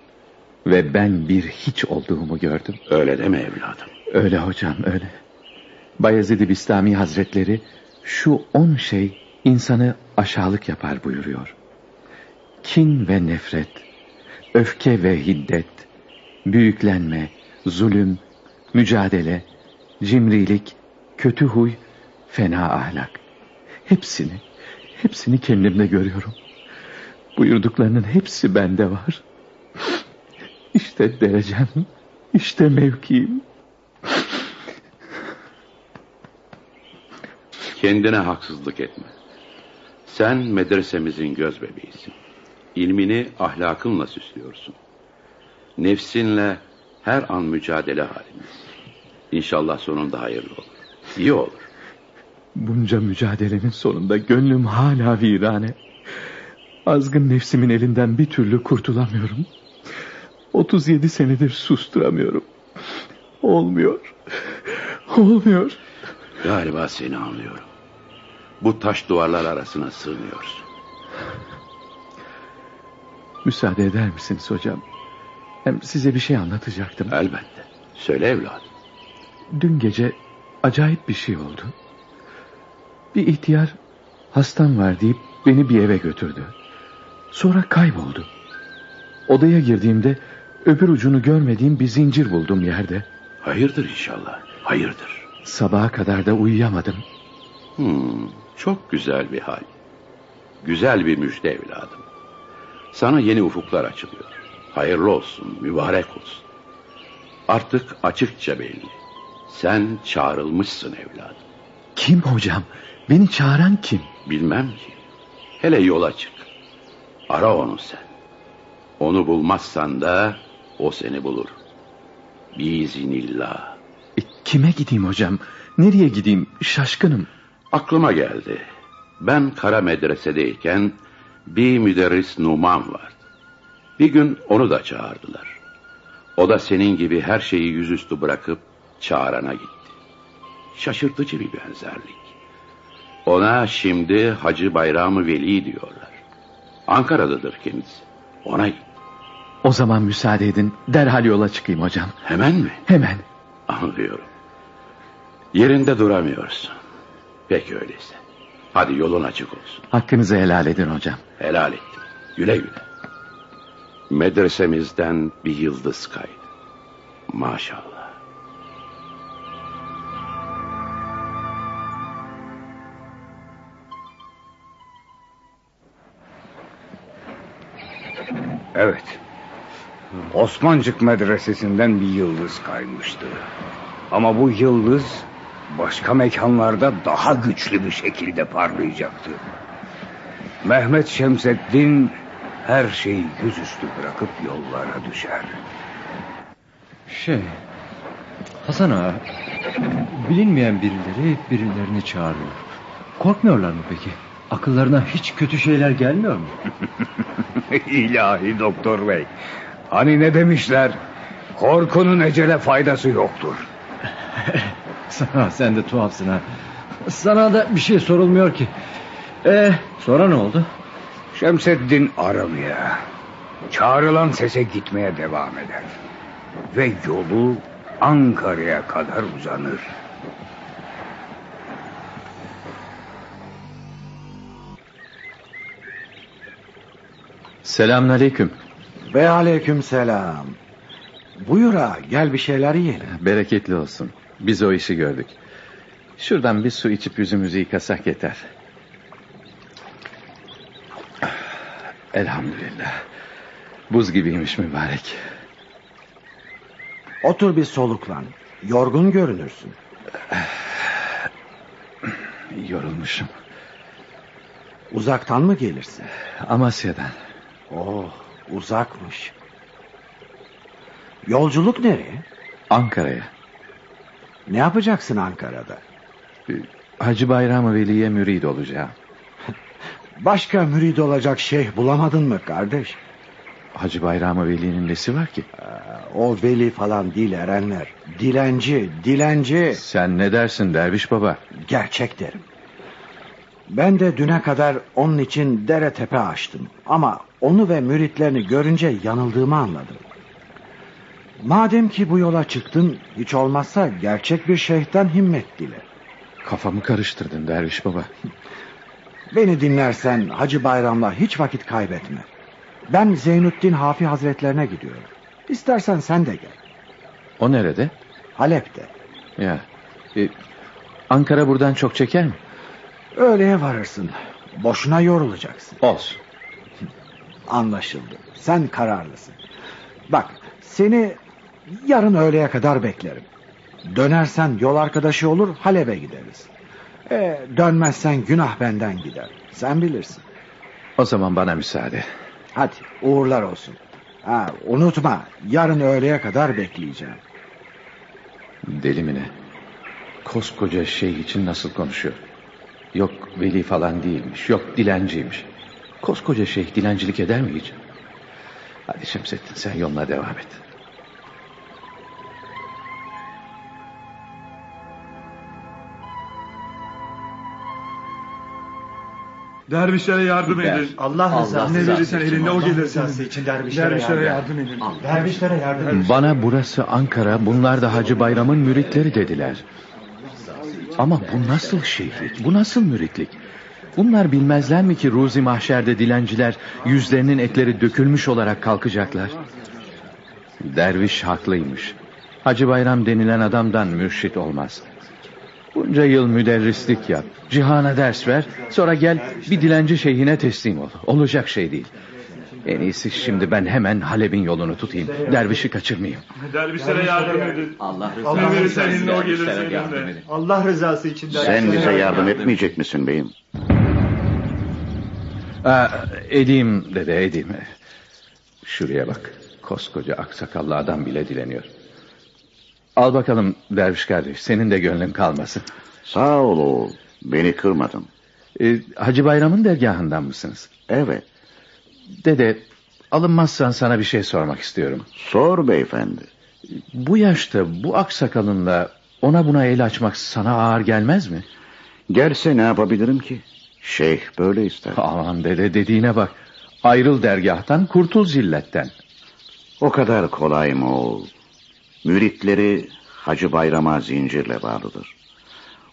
Speaker 6: Ve ben bir hiç olduğumu gördüm.
Speaker 8: Öyle deme evladım.
Speaker 6: Öyle hocam öyle. Bayezid-i Bistami Hazretleri şu on şey insanı aşağılık yapar buyuruyor. Kin ve nefret, öfke ve hiddet, büyüklenme, zulüm, mücadele, cimrilik, kötü huy, fena ahlak. Hepsini, hepsini kendimde görüyorum. Buyurduklarının hepsi bende var. İşte derecem, işte mevkiim.
Speaker 8: Kendine haksızlık etme. Sen medresemizin göz bebeğisin. İlmini ahlakınla süslüyorsun. Nefsinle her an mücadele halindesin. İnşallah sonunda hayırlı olur. İyi olur.
Speaker 6: Bunca mücadelenin sonunda gönlüm hala virane. Azgın nefsimin elinden bir türlü kurtulamıyorum. 37 senedir susturamıyorum. Olmuyor. Olmuyor.
Speaker 8: Galiba seni anlıyorum. Bu taş duvarlar arasına sığmıyorsun.
Speaker 6: Müsaade eder misiniz hocam? Hem size bir şey anlatacaktım.
Speaker 8: Elbette. Söyle evladım.
Speaker 6: Dün gece acayip bir şey oldu. Bir ihtiyar hastam var deyip beni bir eve götürdü. Sonra kayboldu. Odaya girdiğimde öbür ucunu görmediğim bir zincir buldum yerde.
Speaker 8: Hayırdır inşallah. Hayırdır.
Speaker 6: Sabaha kadar da uyuyamadım.
Speaker 8: Hmm, çok güzel bir hal. Güzel bir müjde evladım. Sana yeni ufuklar açılıyor. Hayırlı olsun, mübarek olsun. Artık açıkça belli. Sen çağrılmışsın evladım.
Speaker 6: Kim hocam? Beni çağıran kim?
Speaker 8: Bilmem ki. Hele yola çık. Ara onu sen. Onu bulmazsan da o seni bulur. Biiznillah.
Speaker 6: E, kime gideyim hocam? Nereye gideyim? Şaşkınım.
Speaker 8: Aklıma geldi. Ben kara medresedeyken bir müderris Numan vardı. Bir gün onu da çağırdılar. O da senin gibi her şeyi yüzüstü bırakıp çağırana gitti. Şaşırtıcı bir benzerlik. Ona şimdi Hacı Bayramı Veli diyorlar. Ankara'dadır kendisi. Ona git.
Speaker 6: O zaman müsaade edin. Derhal yola çıkayım hocam.
Speaker 8: Hemen mi?
Speaker 6: Hemen.
Speaker 8: Anlıyorum. Yerinde duramıyorsun. Peki öyleyse. Hadi yolun açık olsun.
Speaker 6: Hakkınızı helal edin hocam.
Speaker 8: Helal ettim. Güle güle. Medresemizden bir yıldız kaydı. Maşallah.
Speaker 5: Evet. Osmancık medresesinden bir yıldız kaymıştı. Ama bu yıldız başka mekanlarda daha güçlü bir şekilde parlayacaktı. Mehmet Şemseddin her şeyi yüzüstü bırakıp yollara düşer.
Speaker 4: Şey... Hasan ağa... Bilinmeyen birileri birilerini çağırıyor. Korkmuyorlar mı peki? Akıllarına hiç kötü şeyler gelmiyor mu?
Speaker 5: İlahi doktor bey. Hani ne demişler? Korkunun ecele faydası yoktur.
Speaker 4: Sana sen de tuhafsın ha. Sana da bir şey sorulmuyor ki. Ee, sonra ne oldu?
Speaker 5: Şemseddin aramaya, çağrılan sese gitmeye devam eder. ve yolu Ankara'ya kadar uzanır.
Speaker 6: Selamünaleyküm.
Speaker 9: Ve aleyküm selam. Buyur ağa gel bir şeyler yiyelim.
Speaker 6: Bereketli olsun. Biz o işi gördük. Şuradan bir su içip yüzümüzü yıkasak yeter. Elhamdülillah. Buz gibiymiş mübarek.
Speaker 9: Otur bir soluklan. Yorgun görünürsün.
Speaker 6: Yorulmuşum.
Speaker 9: Uzaktan mı gelirsin?
Speaker 6: Amasya'dan.
Speaker 9: Oh uzakmış. Yolculuk nereye?
Speaker 6: Ankara'ya.
Speaker 9: Ne yapacaksın Ankara'da?
Speaker 6: Hacı Bayram Veli'ye mürid olacağım.
Speaker 9: Başka mürid olacak şeyh bulamadın mı kardeş?
Speaker 6: Hacı Bayram Veli'nin nesi var ki?
Speaker 9: O veli falan değil erenler. Dilenci, dilenci.
Speaker 6: Sen ne dersin derviş baba?
Speaker 9: Gerçek derim. Ben de düne kadar onun için dere tepe açtım. Ama onu ve müritlerini görünce yanıldığımı anladım. Madem ki bu yola çıktın, hiç olmazsa gerçek bir şeyhten himmet dile.
Speaker 6: Kafamı karıştırdın derviş baba.
Speaker 9: Beni dinlersen Hacı Bayram'la hiç vakit kaybetme. Ben Zeynüddin Hafi Hazretlerine gidiyorum. İstersen sen de gel.
Speaker 6: O nerede?
Speaker 9: Halep'te.
Speaker 6: Ya. e, Ankara buradan çok çeker mi?
Speaker 9: Öğleye varırsın. Boşuna yorulacaksın.
Speaker 6: Olsun.
Speaker 9: Anlaşıldı. Sen kararlısın. Bak seni yarın öğleye kadar beklerim. Dönersen yol arkadaşı olur Halep'e gideriz. E, dönmezsen günah benden gider. Sen bilirsin.
Speaker 6: O zaman bana müsaade.
Speaker 9: Hadi uğurlar olsun. Ha, unutma yarın öğleye kadar bekleyeceğim.
Speaker 6: Deli mi ne? Koskoca şey için nasıl konuşuyor? Yok veli falan değilmiş. Yok dilenciymiş. Koskoca şeyh dilencilik eder mi hiç? Hadi Şemsettin sen yoluna devam et.
Speaker 10: Dervişlere yardım edin.
Speaker 11: Allah rızası
Speaker 10: Ne verirsen elinde o gelir senin.
Speaker 11: için dervişlere,
Speaker 10: Dervişlere
Speaker 11: yardım.
Speaker 10: yardım edin.
Speaker 11: Dervişlere yardım edin.
Speaker 6: Bana burası Ankara, bunlar da Hacı Bayram'ın müritleri dediler. Ama bu nasıl şeyhlik, bu nasıl müritlik? Bunlar bilmezler mi ki Ruzi Mahşer'de dilenciler yüzlerinin etleri dökülmüş olarak kalkacaklar? Derviş haklıymış. Hacı Bayram denilen adamdan mürşit olmaz. Bunca yıl müderrislik yap, cihana ders ver, sonra gel bir dilenci şeyhine teslim ol. Olacak şey değil. En iyisi şimdi ben hemen Halep'in yolunu tutayım. Dervişi kaçırmayayım.
Speaker 10: Dervişlere yardım edin.
Speaker 6: Allah
Speaker 10: Ne verirsen elinde o gelir.
Speaker 11: Allah rızası için
Speaker 7: Sen bize yardım etmeyecek misin beyim?
Speaker 6: Aa, edeyim dede edeyim. Şuraya bak. Koskoca aksakallı adam bile dileniyor. Al bakalım derviş kardeş. Senin de gönlün kalmasın.
Speaker 7: Sağ ol oğul. Beni kırmadın.
Speaker 6: Ee, Hacı Bayram'ın dergahından mısınız?
Speaker 7: Evet.
Speaker 6: Dede alınmazsan sana bir şey sormak istiyorum.
Speaker 7: Sor beyefendi.
Speaker 6: Bu yaşta bu aksakalınla ona buna el açmak sana ağır gelmez mi?
Speaker 7: Gelse ne yapabilirim ki? Şeyh böyle ister.
Speaker 6: Aman dede dediğine bak. Ayrıl dergahtan kurtul zilletten.
Speaker 7: O kadar kolay mı oğul? Müritleri Hacı Bayram'a zincirle bağlıdır.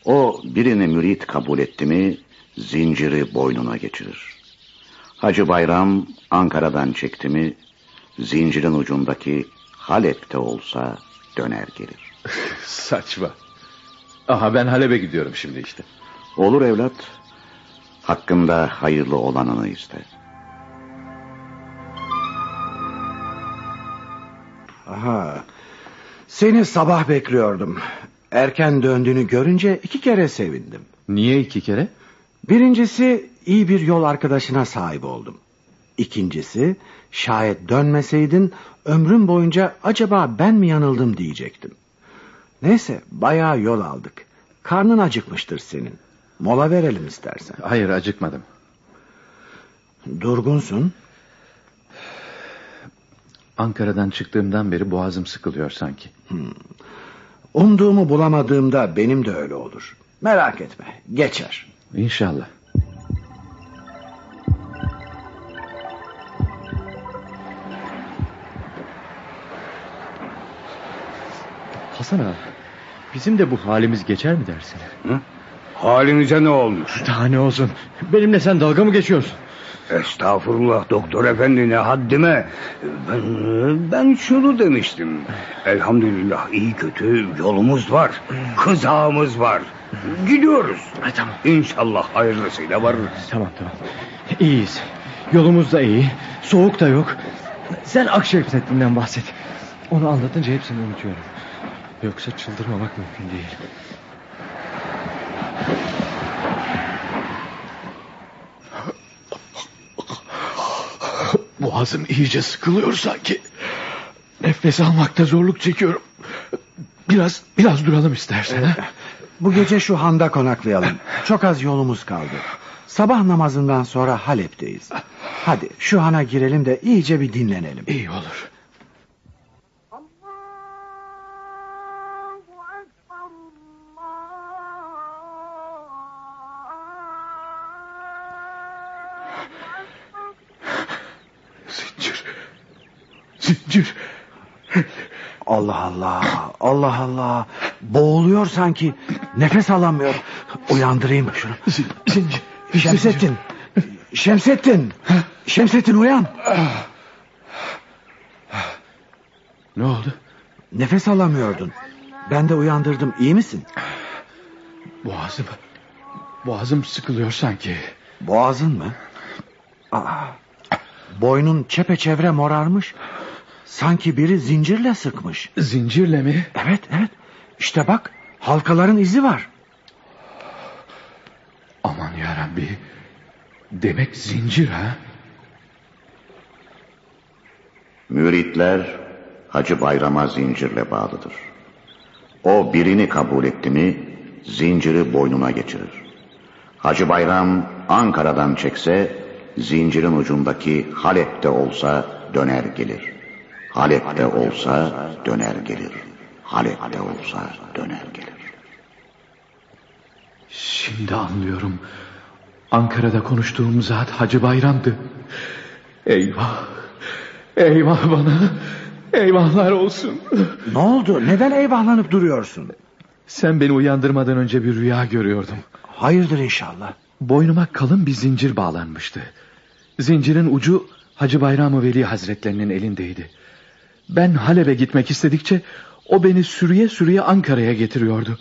Speaker 7: O birini mürit kabul etti mi zinciri boynuna geçirir. Hacı Bayram Ankara'dan çekti mi zincirin ucundaki Halep'te olsa döner gelir.
Speaker 6: Saçma. Aha ben Halep'e gidiyorum şimdi işte.
Speaker 7: Olur evlat. Hakkında hayırlı olanını iste.
Speaker 9: Aha. Seni sabah bekliyordum. Erken döndüğünü görünce iki kere sevindim.
Speaker 6: Niye iki kere?
Speaker 9: Birincisi iyi bir yol arkadaşına sahip oldum. İkincisi şayet dönmeseydin ömrüm boyunca acaba ben mi yanıldım diyecektim. Neyse bayağı yol aldık. Karnın acıkmıştır senin. Mola verelim istersen.
Speaker 6: Hayır acıkmadım.
Speaker 9: Durgunsun.
Speaker 6: Ankara'dan çıktığımdan beri boğazım sıkılıyor sanki.
Speaker 9: Umduğumu bulamadığımda benim de öyle olur. Merak etme geçer.
Speaker 6: İnşallah.
Speaker 4: Hasan ağa. Bizim de bu halimiz geçer mi dersin?
Speaker 5: Hı? Halimize ne olmuş?
Speaker 4: Daha ne olsun? Benimle sen dalga mı geçiyorsun?
Speaker 5: Estağfurullah doktor efendi ne haddime. Ben, ben şunu demiştim. Elhamdülillah iyi kötü yolumuz var. Kızağımız var. Gidiyoruz.
Speaker 4: Ha, tamam.
Speaker 5: İnşallah hayırlısıyla varırız.
Speaker 4: Tamam tamam. İyiyiz. Yolumuz da iyi. Soğuk da yok. Sen Akşemseddin'den bahset. Onu anlatınca hepsini unutuyorum. Yoksa çıldırmamak mümkün değil.
Speaker 6: Boğazım iyice sıkılıyor sanki. Nefes almakta zorluk çekiyorum. Biraz biraz duralım istersen. ha?
Speaker 9: Bu gece şu handa konaklayalım. Çok az yolumuz kaldı. Sabah namazından sonra Halep'teyiz. Hadi şu hana girelim de iyice bir dinlenelim.
Speaker 6: İyi olur. Zincir. Zincir.
Speaker 9: Allah Allah, Allah. Boğuluyor sanki. Nefes alamıyor. Uyandırayım şunu. Şemsettin. Şemsettin. Şemsettin uyan.
Speaker 6: Ne oldu?
Speaker 9: Nefes alamıyordun. Ben de uyandırdım. İyi misin?
Speaker 6: Boğazım. Boğazım sıkılıyor sanki.
Speaker 9: Boğazın mı? Aa, boynun çepeçevre morarmış. Sanki biri zincirle sıkmış.
Speaker 6: Zincirle mi?
Speaker 9: Evet evet. İşte bak halkaların izi var.
Speaker 6: Aman yarabbi. Demek zincir ha?
Speaker 7: Müritler Hacı Bayram'a zincirle bağlıdır. O birini kabul etti mi zinciri boynuna geçirir. Hacı Bayram Ankara'dan çekse zincirin ucundaki Halep'te olsa döner gelir. Halep'te olsa döner gelir. Halep'te olsa döner gelir.
Speaker 6: Şimdi anlıyorum. Ankara'da konuştuğum zat Hacı Bayram'dı. Eyvah. Eyvah bana. Eyvahlar olsun.
Speaker 9: Ne oldu? Neden eyvahlanıp duruyorsun?
Speaker 6: Sen beni uyandırmadan önce bir rüya görüyordum.
Speaker 9: Hayırdır inşallah.
Speaker 6: Boynuma kalın bir zincir bağlanmıştı. Zincirin ucu Hacı Bayram-ı Veli Hazretlerinin elindeydi. Ben Halep'e gitmek istedikçe o beni sürüye sürüye Ankara'ya getiriyordu.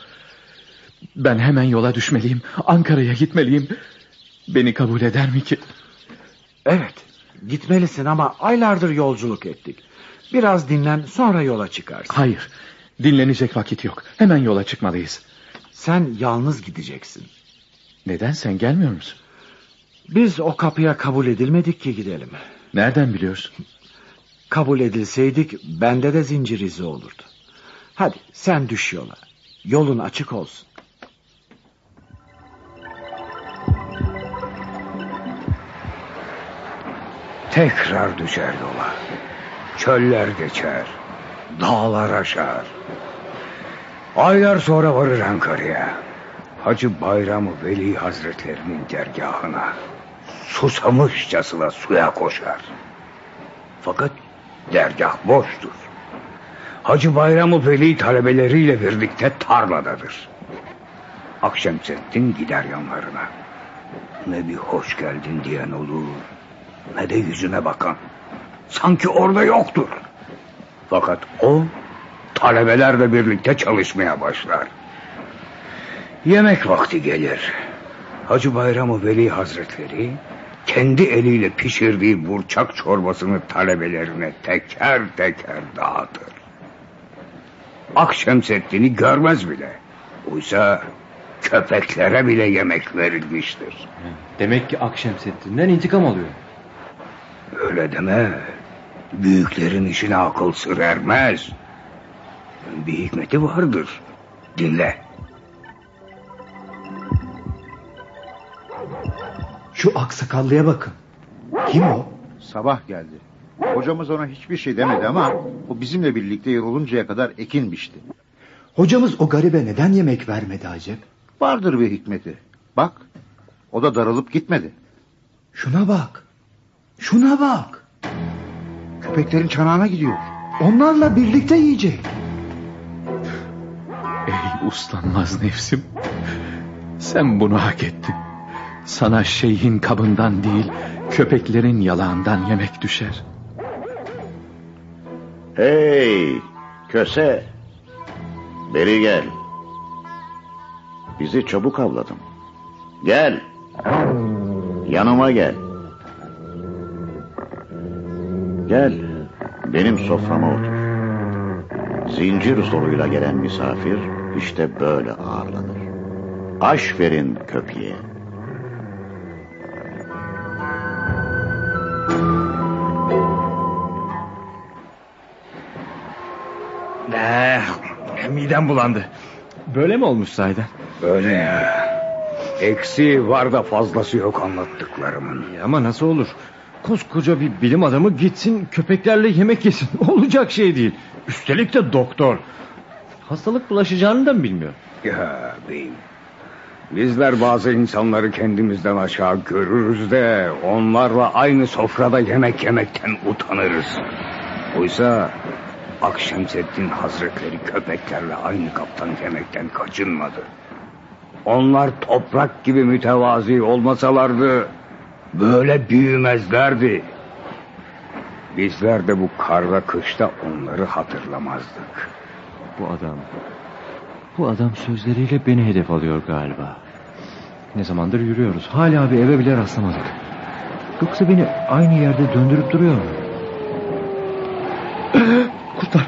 Speaker 6: Ben hemen yola düşmeliyim. Ankara'ya gitmeliyim. Beni kabul eder mi ki?
Speaker 9: Evet. Gitmelisin ama aylardır yolculuk ettik. Biraz dinlen sonra yola çıkarsın.
Speaker 6: Hayır. Dinlenecek vakit yok. Hemen yola çıkmalıyız.
Speaker 9: Sen yalnız gideceksin.
Speaker 6: Neden sen gelmiyor musun?
Speaker 9: Biz o kapıya kabul edilmedik ki gidelim.
Speaker 6: Nereden biliyorsun?
Speaker 9: Kabul edilseydik bende de zincir izi olurdu. Hadi sen düş yola. Yolun açık olsun.
Speaker 5: Tekrar düşer yola. Çöller geçer. Dağlar aşar. Aylar sonra varır Ankara'ya. Hacı Bayram-ı Veli Hazretlerinin dergahına. Susamışçasına suya koşar. Fakat dergah boştur. Hacı Bayram-ı Veli talebeleriyle birlikte tarladadır. Akşemseddin gider yanlarına. Ne bir hoş geldin diyen olur ne de yüzüne bakan. Sanki orada yoktur. Fakat o talebelerle birlikte çalışmaya başlar. Yemek vakti gelir. Hacı Bayram-ı Veli Hazretleri kendi eliyle pişirdiği burçak çorbasını talebelerine teker teker dağıtır. Akşemseddin'i görmez bile. Oysa köpeklere bile yemek verilmiştir.
Speaker 4: Demek ki Akşemseddin'den intikam alıyor.
Speaker 5: Öyle deme. Büyüklerin işine akıl sır ermez. Bir hikmeti vardır. Dinle.
Speaker 11: Şu aksakallıya bakın. Kim o?
Speaker 12: Sabah geldi. Hocamız ona hiçbir şey demedi ama o bizimle birlikte yoruluncaya kadar ekinmişti.
Speaker 11: Hocamız o garibe neden yemek vermedi acep?
Speaker 12: Vardır bir hikmeti. Bak o da darılıp gitmedi.
Speaker 11: Şuna bak. Şuna bak.
Speaker 12: Köpeklerin çanağına gidiyor.
Speaker 11: Onlarla birlikte yiyecek.
Speaker 6: uslanmaz nefsim. Sen bunu hak ettin. Sana şeyhin kabından değil, köpeklerin yalağından yemek düşer.
Speaker 7: Hey köse. Beri gel. Bizi çabuk avladın. Gel. Yanıma gel. Gel. Benim soframa otur. Zincir zoruyla gelen misafir işte böyle ağırlanır. Aş verin köpeğe.
Speaker 5: Ne? Midem bulandı.
Speaker 4: Böyle mi olmuş sahiden?
Speaker 5: Böyle ya. Eksiği var da fazlası yok anlattıklarımın.
Speaker 4: Ya ama nasıl olur? Koskoca bir bilim adamı gitsin köpeklerle yemek yesin. Olacak şey değil. Üstelik de doktor. Hastalık bulaşacağını da mı bilmiyor?
Speaker 5: Ya beyim. Bizler bazı insanları kendimizden aşağı görürüz de onlarla aynı sofrada yemek yemekten utanırız. Oysa Akşemseddin Hazretleri köpeklerle aynı kaptan yemekten kaçınmadı. Onlar toprak gibi mütevazi olmasalardı böyle büyümezlerdi. Bizler de bu karda kışta onları hatırlamazdık.
Speaker 4: Bu adam... Bu adam sözleriyle beni hedef alıyor galiba. Ne zamandır yürüyoruz. Hala bir eve bile rastlamadık. Yoksa beni aynı yerde döndürüp duruyor mu? Kurtlar!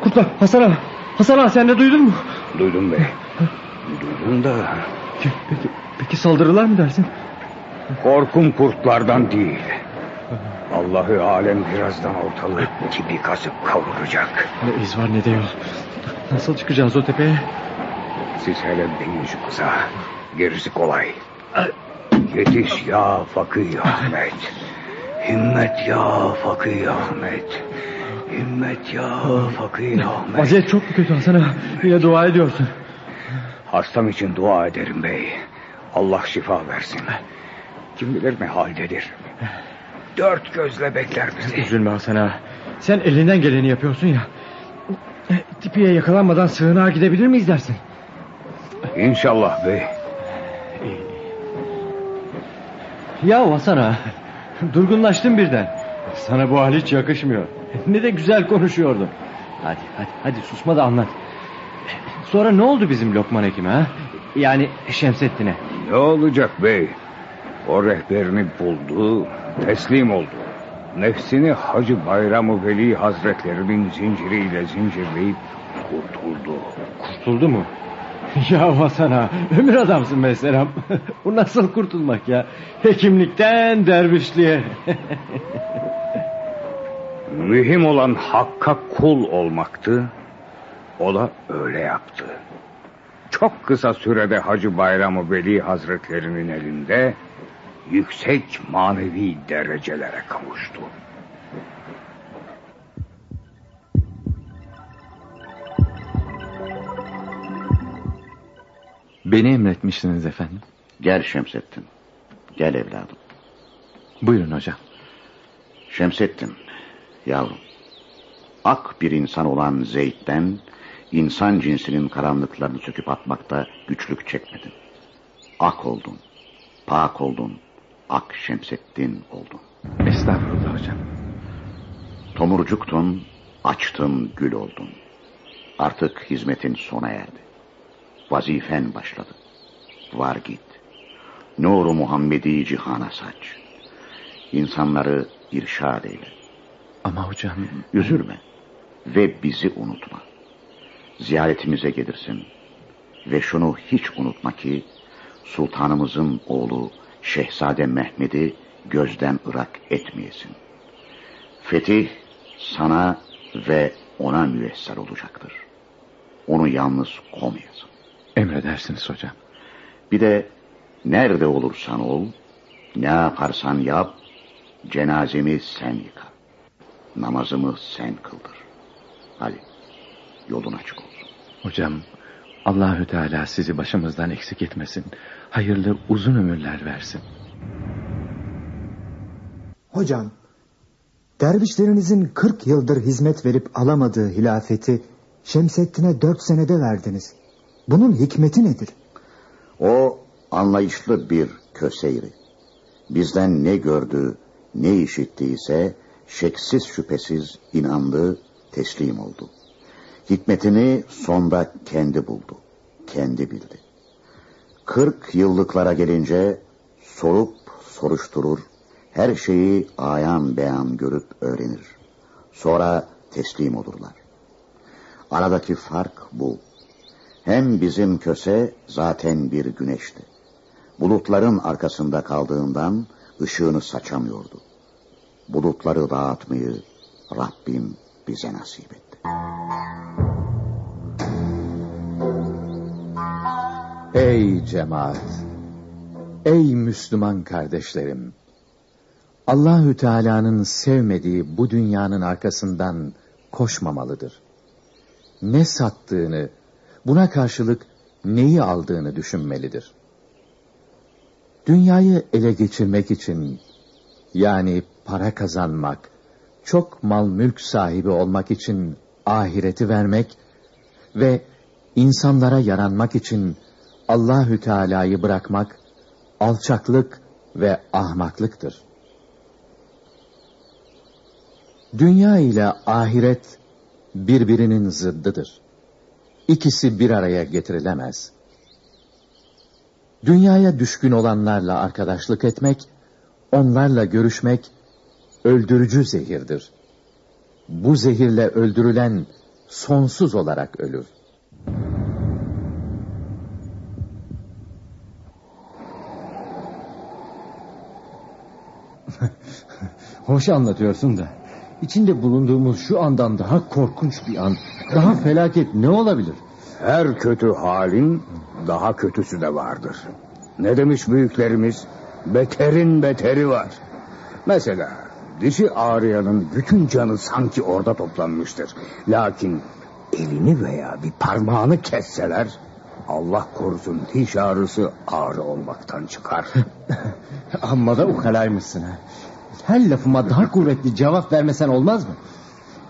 Speaker 4: Kurtlar! Hasan ağa! Hasan ağa sen de duydun mu?
Speaker 5: Duydum bey. Duydum da...
Speaker 4: Peki, peki saldırırlar mı dersin?
Speaker 5: Korkum kurtlardan değil. Allah'ı alem birazdan ortalığı tipi kasıp kavuracak.
Speaker 4: Ne iz var ne de yol. Nasıl çıkacağız o tepeye?
Speaker 5: Siz hele deyin şu kıza. Gerisi kolay. Yetiş ya Fakir Ahmet. Himmet ya Fakir Ahmet. Himmet ya Fakir Ahmet.
Speaker 4: Vaziyet çok mu kötü Hasan ağa? Yine dua ediyorsun.
Speaker 5: Hastam için dua ederim bey. Allah şifa versin. Kim bilir ne haldedir. Dört gözle bekler bizi.
Speaker 4: Üzülme Hasan ağa. Sen elinden geleni yapıyorsun ya. Tipiye yakalanmadan sığınağa gidebilir miyiz dersin?
Speaker 5: İnşallah bey.
Speaker 4: Ya Hasan ağa. Durgunlaştın birden. Sana bu hal hiç yakışmıyor. Ne de güzel konuşuyordun. Hadi hadi hadi susma da anlat. Sonra ne oldu bizim Lokman Hekim'e ha? Yani Şemsettin'e.
Speaker 5: Ne olacak bey? O rehberini buldu, teslim oldu. Nefsini Hacı Bayram-ı Veli Hazretlerinin zinciriyle zincirleyip kurtuldu.
Speaker 4: Kurtuldu mu? Ya Hasan ağa, ömür adamsın mesela. Bu nasıl kurtulmak ya? Hekimlikten dervişliğe.
Speaker 5: Mühim olan hakka kul olmaktı. O da öyle yaptı. Çok kısa sürede Hacı Bayram-ı Veli Hazretlerinin elinde yüksek manevi derecelere kavuştu.
Speaker 6: Beni emretmişsiniz efendim.
Speaker 7: Gel Şemsettin. Gel evladım.
Speaker 6: Buyurun hocam.
Speaker 7: Şemsettin, yavrum. Ak bir insan olan Zeyd'den insan cinsinin karanlıklarını söküp atmakta güçlük çekmedin. Ak oldun, pak oldun, ak Şemsettin oldun.
Speaker 6: Estağfurullah hocam.
Speaker 7: Tomurcuktun, açtın gül oldun. Artık hizmetin sona erdi. Vazifen başladı. Var git. Nuru Muhammedi cihana saç. İnsanları irşad eyle.
Speaker 6: Ama hocam...
Speaker 7: Üzülme ve bizi unutma. Ziyaretimize gelirsin ve şunu hiç unutma ki sultanımızın oğlu Şehzade Mehmet'i gözden ırak etmeyesin. Fetih sana ve ona müyesser olacaktır. Onu yalnız komayasın.
Speaker 6: Emredersiniz hocam.
Speaker 7: Bir de nerede olursan ol, ne yaparsan yap, cenazemi sen yıka. Namazımı sen kıldır. Hadi yolun açık olsun.
Speaker 6: Hocam Allahü Teala sizi başımızdan eksik etmesin. Hayırlı uzun ömürler versin.
Speaker 11: Hocam, dervişlerinizin 40 yıldır hizmet verip alamadığı hilafeti Şemsettin'e 4 senede verdiniz. Bunun hikmeti nedir?
Speaker 7: O anlayışlı bir köseyri. Bizden ne gördü, ne işittiyse şeksiz şüphesiz inandı, teslim oldu. Hikmetini sonda kendi buldu, kendi bildi. Kırk yıllıklara gelince sorup soruşturur, her şeyi ayan beyan görüp öğrenir. Sonra teslim olurlar. Aradaki fark bu. Hem bizim köse zaten bir güneşti. Bulutların arkasında kaldığından ışığını saçamıyordu. Bulutları dağıtmayı Rabbim bize nasip etti.
Speaker 6: Ey cemaat! Ey Müslüman kardeşlerim! Allahü Teala'nın sevmediği bu dünyanın arkasından koşmamalıdır. Ne sattığını, buna karşılık neyi aldığını düşünmelidir. Dünyayı ele geçirmek için, yani para kazanmak, çok mal mülk sahibi olmak için ahireti vermek ve insanlara yaranmak için Allahü Teala'yı bırakmak alçaklık ve ahmaklıktır. Dünya ile ahiret birbirinin zıddıdır. İkisi bir araya getirilemez. Dünyaya düşkün olanlarla arkadaşlık etmek, onlarla görüşmek öldürücü zehirdir. Bu zehirle öldürülen sonsuz olarak ölür.
Speaker 4: Hoş anlatıyorsun da. İçinde bulunduğumuz şu andan daha korkunç bir an, daha felaket ne olabilir?
Speaker 5: Her kötü halin daha kötüsü de vardır. Ne demiş büyüklerimiz? Beterin beteri var. Mesela dişi ağrıyanın bütün canı sanki orada toplanmıştır. Lakin elini veya bir parmağını kesseler Allah korusun diş ağrısı ağrı olmaktan çıkar.
Speaker 4: Amma da ukalaymışsın ha. Her lafıma daha kuvvetli cevap vermesen olmaz mı?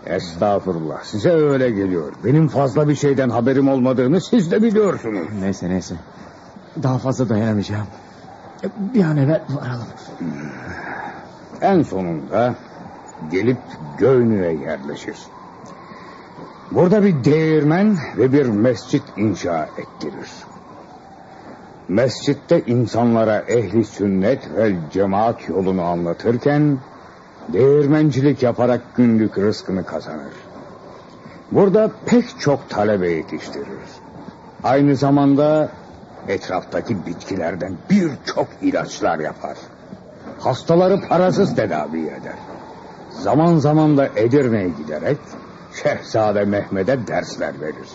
Speaker 5: Estağfurullah size öyle geliyor. Benim fazla bir şeyden haberim olmadığını siz de biliyorsunuz.
Speaker 4: Neyse neyse. Daha fazla dayanamayacağım. Bir an evvel varalım.
Speaker 5: En sonunda gelip Göynü'ye yerleşir. Burada bir değirmen ve bir mescit inşa ettirir. Mescitte insanlara ehli sünnet ve cemaat yolunu anlatırken değirmencilik yaparak günlük rızkını kazanır. Burada pek çok talebe yetiştirir. Aynı zamanda etraftaki bitkilerden birçok ilaçlar yapar. Hastaları parasız tedavi eder. Zaman zaman da Edirne'ye giderek Şehzade Mehmet'e dersler verir.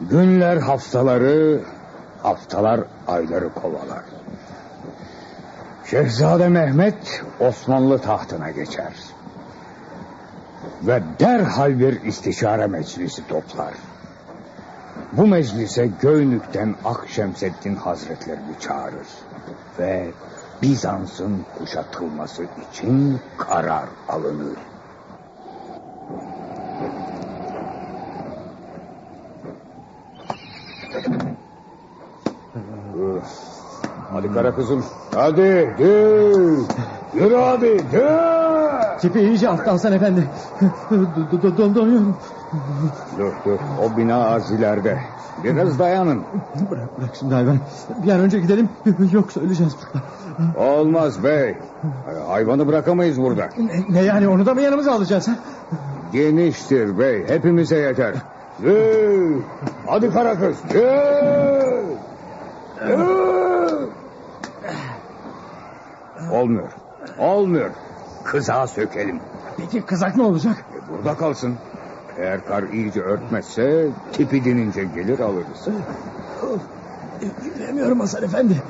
Speaker 5: Günler haftaları, haftalar ayları kovalar. Şehzade Mehmet Osmanlı tahtına geçer. Ve derhal bir istişare meclisi toplar. Bu meclise Göynük'ten Akşemseddin Hazretlerini çağırır. Ve Bizans'ın kuşatılması için karar alınır. Hadi kara kızım. Hadi düz. Yürü hadi düz.
Speaker 4: Tipi iyice atlansan efendi. Donuyorum.
Speaker 5: Dur dur o bina az ileride. Biraz dayanın.
Speaker 4: Bırak, bırak şimdi hayvan. Bir an önce gidelim. Yoksa öleceğiz burada.
Speaker 5: Olmaz bey. Hayvanı bırakamayız burada.
Speaker 4: Ne, ne yani onu da mı yanımıza alacağız? Ha?
Speaker 5: Geniştir bey. Hepimize yeter. Düz. Hadi kara kız. Düz. Olmuyor. Olmuyor. Kızağa sökelim.
Speaker 4: Peki kızak ne olacak?
Speaker 5: E, burada kalsın. Eğer kar iyice örtmezse tipi dinince gelir alırız.
Speaker 4: Yürüyemiyorum Hasan efendi.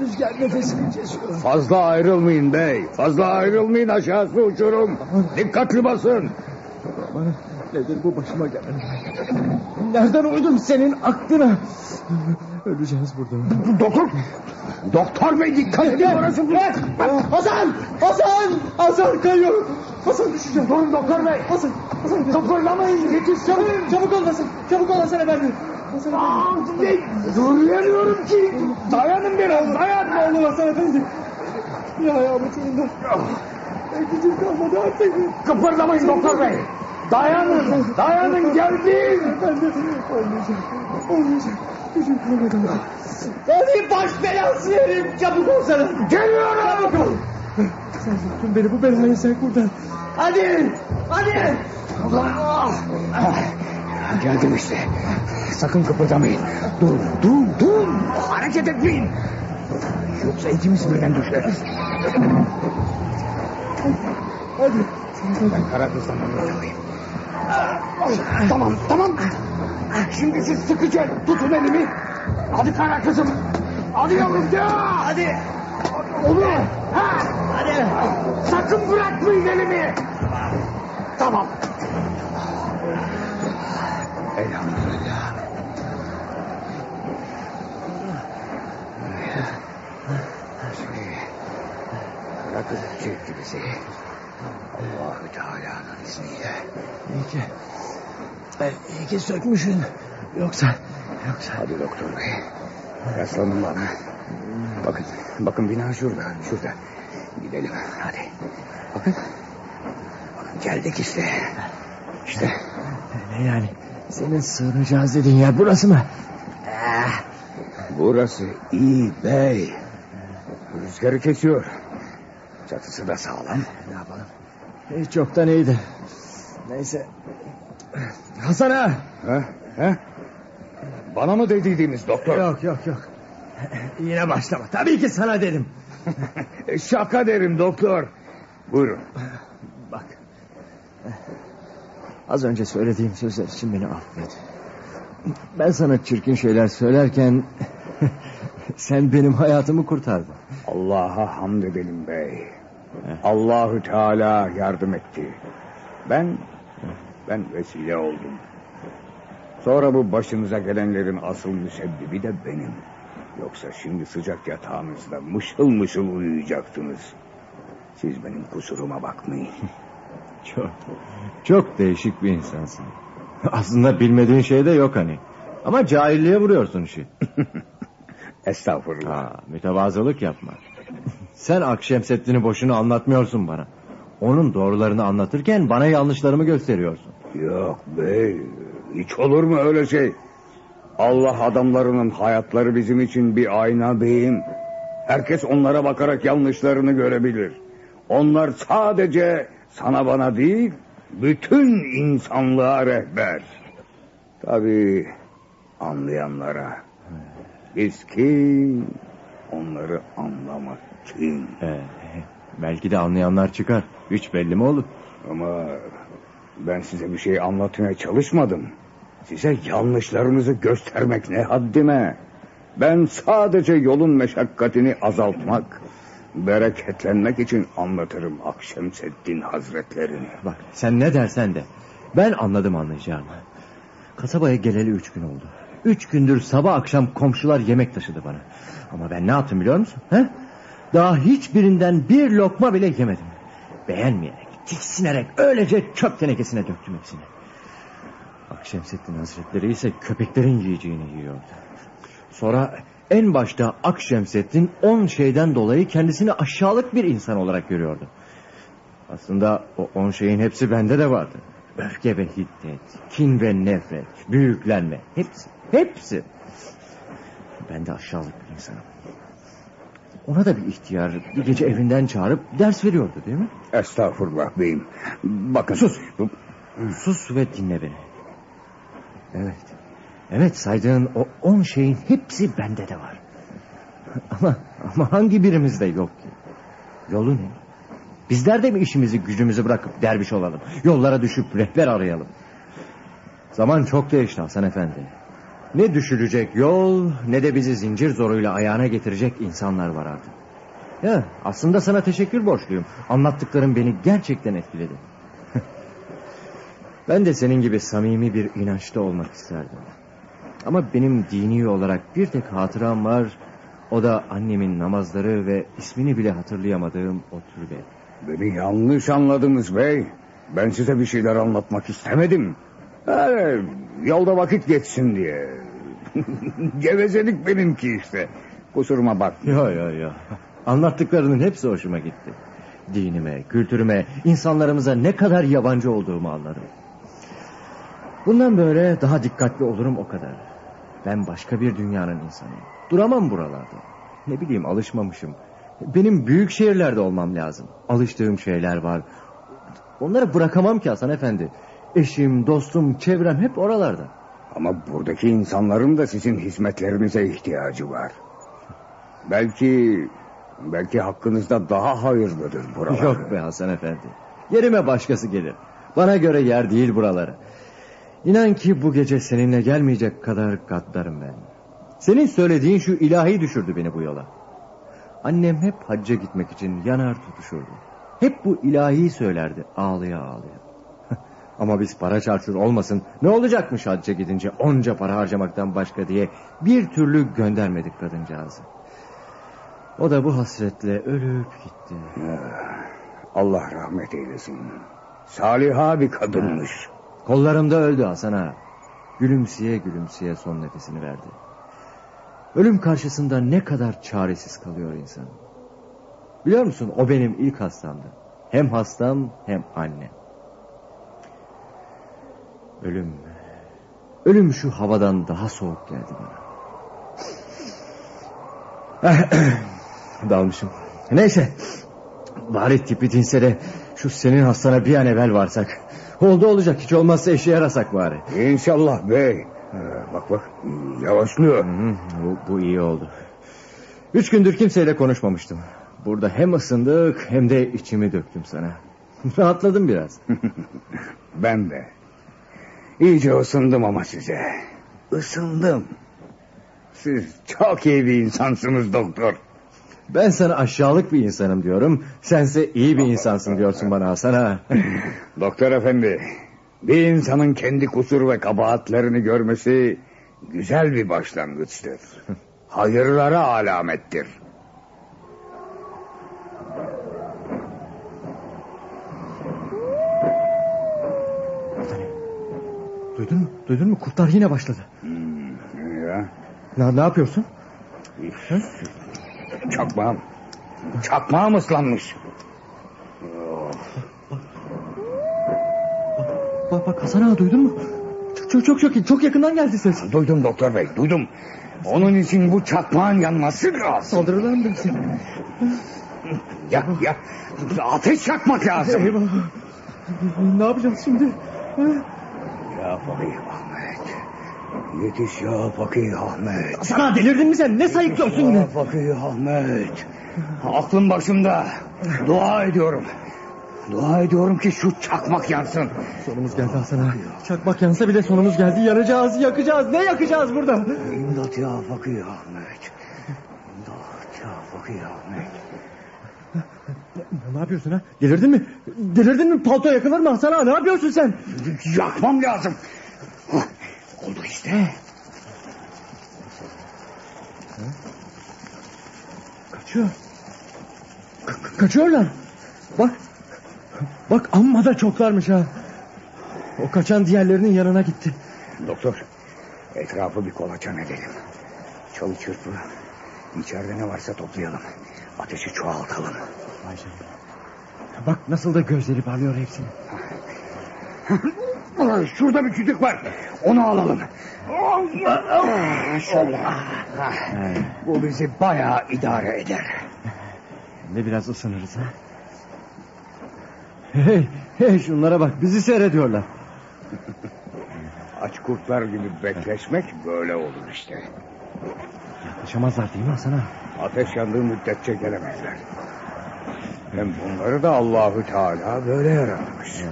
Speaker 4: Rüzgar nefesimi kesiyor.
Speaker 5: Fazla ayrılmayın bey. Fazla ayrılmayın aşağısı uçurum. Dikkatli basın.
Speaker 4: Bana nedir bu başıma gelen? Nereden uydum senin aklına? Öleceğiz burada.
Speaker 5: Doktor. Doktor bey orası bırak.
Speaker 4: Hasan! Hasan! Hasan kayıyor. Hasan düşeceğim.
Speaker 5: Durun doktor bey.
Speaker 4: Hasan! Hasan!
Speaker 5: Kıpırdamayın yetişsin.
Speaker 4: Çabuk, ol Hasan. Çabuk ol Hasan efendi.
Speaker 5: Duruyorum ki. Dayanın biraz dayan.
Speaker 10: Ne olur Hasan Efendi. Ya ayağım uçurumda. Gücüm kalmadı artık.
Speaker 5: Kıpırdamayın doktor bey. Dayanın, dayanın geldim.
Speaker 10: Efendi. Olmayacak. Olmayacak. Gücüm kalmadı. Hadi baş belası herif. Çabuk ol sana.
Speaker 5: Geliyorum.
Speaker 10: Çabuk ol. Sen soktun beni bu belayı sen kurtar. Hadi. Hadi.
Speaker 5: Allah. Geldim işte. Sakın kıpırdamayın. Dur, dur, dur. Hareket etmeyin. Yoksa ikimiz birden düşeriz.
Speaker 10: Hadi.
Speaker 5: Ben kara kızdan anlatayım. Tamam, tamam. Şimdi siz sıkıca tutun elimi. Hadi kara kızım. Hadi yavrum ya.
Speaker 10: Hadi.
Speaker 5: Olur. Ha.
Speaker 10: Hadi.
Speaker 5: Sakın bırakmayın elimi. Tamam. Elhamdülillah. Şimdi kızım çekti bizi. Allahü Teala'nın izniyle.
Speaker 11: İyi ki. İyi ki sökmüşsün. Yoksa... Yoksa...
Speaker 5: Hadi doktor bey. Yaslanın bana. Bakın, bakın bina şurada, şurada. Gidelim, hadi. Bakın. Bakın geldik işte. İşte.
Speaker 11: Ne yani? Senin sığınacağız dediğin yer burası mı?
Speaker 5: Ah, burası iyi bey. Rüzgarı kesiyor. Çatısı da sağlam.
Speaker 11: Ne yapalım? Hiç yoktan iyiydi. Neyse. Hasan ha!
Speaker 5: Ha? Ha? Bana mı dediydiniz doktor?
Speaker 11: Yok yok yok. Yine başlama. Tabii ki sana dedim.
Speaker 5: Şaka derim doktor. Buyurun.
Speaker 11: Bak. Az önce söylediğim sözler için beni affet. Ben sana çirkin şeyler söylerken... ...sen benim hayatımı kurtardın.
Speaker 5: Allah'a hamd edelim bey. Allahü Teala yardım etti. Ben ben vesile oldum. Sonra bu başınıza gelenlerin asıl müsebbibi de benim. Yoksa şimdi sıcak yatağınızda mışıl mışıl uyuyacaktınız. Siz benim kusuruma bakmayın.
Speaker 4: Çok, çok değişik bir insansın. Aslında bilmediğin şey de yok hani. Ama cahilliğe vuruyorsun işi.
Speaker 5: Estağfurullah.
Speaker 4: Ha, mütevazılık yapma. Sen Akşemseddin'i boşuna anlatmıyorsun bana. Onun doğrularını anlatırken bana yanlışlarımı gösteriyorsun.
Speaker 5: Yok bey. Hiç olur mu öyle şey? Allah adamlarının hayatları bizim için bir ayna beyim. Herkes onlara bakarak yanlışlarını görebilir. Onlar sadece sana bana değil, bütün insanlığa rehber. Tabii anlayanlara. Biz kim? Onları anlamak kim?
Speaker 4: Ee, belki de anlayanlar çıkar. Hiç belli mi olur?
Speaker 5: Ama ben size bir şey anlatmaya çalışmadım. Size yanlışlarınızı göstermek ne haddime. Ben sadece yolun meşakkatini azaltmak, bereketlenmek için anlatırım Akşemseddin Hazretlerini.
Speaker 4: Bak sen ne dersen de. Ben anladım anlayacağımı. Kasabaya geleli üç gün oldu. Üç gündür sabah akşam komşular yemek taşıdı bana. Ama ben ne yaptım biliyor musun? He? Daha hiçbirinden bir lokma bile yemedim. Beğenmeyerek, tiksinerek öylece çöp tenekesine döktüm hepsini. Akşemseddin Hazretleri ise köpeklerin yiyeceğini yiyordu. Sonra en başta Akşemseddin on şeyden dolayı kendisini aşağılık bir insan olarak görüyordu. Aslında o on şeyin hepsi bende de vardı. Öfke ve hiddet, kin ve nefret, büyüklenme hepsi, hepsi. Ben de aşağılık bir insanım. Ona da bir ihtiyar bir gece evinden çağırıp ders veriyordu değil mi?
Speaker 5: Estağfurullah beyim. Bakın.
Speaker 4: Sus. Sus ve dinle beni. Evet. Evet saydığın o on şeyin hepsi bende de var. Ama, ama hangi birimizde yok ki? Yolu ne? Bizler de mi işimizi gücümüzü bırakıp derviş olalım? Yollara düşüp rehber arayalım? Zaman çok değişti Hasan Efendi. Ne düşürecek yol ne de bizi zincir zoruyla ayağına getirecek insanlar var artık. Ya aslında sana teşekkür borçluyum. Anlattıkların beni gerçekten etkiledi. Ben de senin gibi samimi bir inançta olmak isterdim. Ama benim dini olarak bir tek hatıram var. O da annemin namazları ve ismini bile hatırlayamadığım o türbe.
Speaker 5: Beni yanlış anladınız bey. Ben size bir şeyler anlatmak istemedim. Yani, yolda vakit geçsin diye. Gevezelik benimki işte. Kusuruma bak.
Speaker 4: Yo yo yo. Anlattıklarının hepsi hoşuma gitti. Dinime, kültürüme, insanlarımıza ne kadar yabancı olduğumu anladım. Bundan böyle daha dikkatli olurum o kadar. Ben başka bir dünyanın insanıyım. Duramam buralarda. Ne bileyim alışmamışım. Benim büyük şehirlerde olmam lazım. Alıştığım şeyler var. Onları bırakamam ki Hasan Efendi. Eşim, dostum, çevrem hep oralarda.
Speaker 5: Ama buradaki insanların da sizin hizmetlerinize ihtiyacı var. Belki belki hakkınızda daha hayırlıdır buralar.
Speaker 4: Yok be Hasan Efendi. Yerime başkası gelir. Bana göre yer değil buraları. İnan ki bu gece seninle gelmeyecek kadar gaddarım ben. Senin söylediğin şu ilahi düşürdü beni bu yola. Annem hep hacca gitmek için yanar tutuşurdu. Hep bu ilahi söylerdi ağlaya ağlaya. Ama biz para çarçur olmasın ne olacakmış hacca gidince onca para harcamaktan başka diye bir türlü göndermedik kadıncağızı. O da bu hasretle ölüp gitti.
Speaker 5: Allah rahmet eylesin. Saliha bir kadınmış.
Speaker 4: Kollarımda öldü Hasan ağa. Gülümseye gülümseye son nefesini verdi. Ölüm karşısında ne kadar çaresiz kalıyor insan. Biliyor musun o benim ilk hastamdı. Hem hastam hem annem. Ölüm. Ölüm şu havadan daha soğuk geldi bana. Dalmışım. Neyse. Bari tipi dinse de şu senin hastana bir an evvel varsak. Oldu olacak hiç olmazsa eşe yarasak bari.
Speaker 5: İnşallah bey. Bak bak yavaşlıyor.
Speaker 4: Hı, bu, bu iyi oldu. Üç gündür kimseyle konuşmamıştım. Burada hem ısındık hem de içimi döktüm sana. Rahatladım biraz.
Speaker 5: ben de. İyice ısındım ama size. Isındım. Siz çok iyi bir insansınız doktor.
Speaker 4: Ben sana aşağılık bir insanım diyorum. Sense iyi bir insansın diyorsun bana Hasan ha.
Speaker 5: doktor efendi. Bir insanın kendi kusur ve kabahatlerini görmesi güzel bir başlangıçtır. Hayırlara alamettir.
Speaker 4: Duydun mu? Duydun mu? Kurtlar yine başladı.
Speaker 5: Hmm, ya.
Speaker 4: Ne, ne yapıyorsun?
Speaker 5: Çakmağım. Çakmağım ıslanmış.
Speaker 4: Bak bak Hasan ağa duydun mu? Çok çok çok çok yakından geldi ses.
Speaker 5: Duydum doktor bey duydum. Onun için bu çakmağın yanması lazım.
Speaker 4: Saldırırlar mı seni?
Speaker 5: Ya ya ateş yakmak lazım.
Speaker 4: Eyvah. Ne yapacağız şimdi?
Speaker 5: Ya Ahmet. Yetiş ya Fakih Ahmet.
Speaker 4: Sana delirdin mi sen? Ne sayıklıyorsun yine?
Speaker 5: Fakih Ahmet. Aklım başımda. Dua ediyorum. Dua ediyorum ki şu çakmak yansın.
Speaker 4: Sonumuz geldi Hasan ağa. Çakmak yansa bile sonumuz geldi. Yanacağız, yakacağız. Ne yakacağız burada?
Speaker 5: İmdat ya Fakih Ahmet. İmdat ya Fakih Ahmet.
Speaker 4: Ne yapıyorsun ha? Delirdin mi? Delirdin mi? Palto yakılır mı Hasan ağa? Ne yapıyorsun sen?
Speaker 5: Yakmam lazım. Oldu işte.
Speaker 4: Kaçıyor. Ka- kaçıyorlar. Bak. Bak amma da çoklarmış ha. O kaçan diğerlerinin yanına gitti.
Speaker 5: Doktor. Etrafı bir kolaçan edelim. Çalı çırpı. İçeride ne varsa toplayalım. Ateşi çoğaltalım.
Speaker 4: Vay canına. Bak nasıl da gözleri parlıyor hepsinin.
Speaker 5: Şurada bir kütük var. Onu alalım. Şöyle. Bu bizi bayağı idare eder.
Speaker 4: Ne biraz ısınırız ha. Hey, hey şunlara bak bizi seyrediyorlar.
Speaker 5: Aç kurtlar gibi bekleşmek böyle olur işte.
Speaker 4: Yaklaşamazlar değil mi Hasan ağa?
Speaker 5: Ateş yandığı müddetçe gelemezler. Hem bunları da Allahü Teala böyle yaratmış.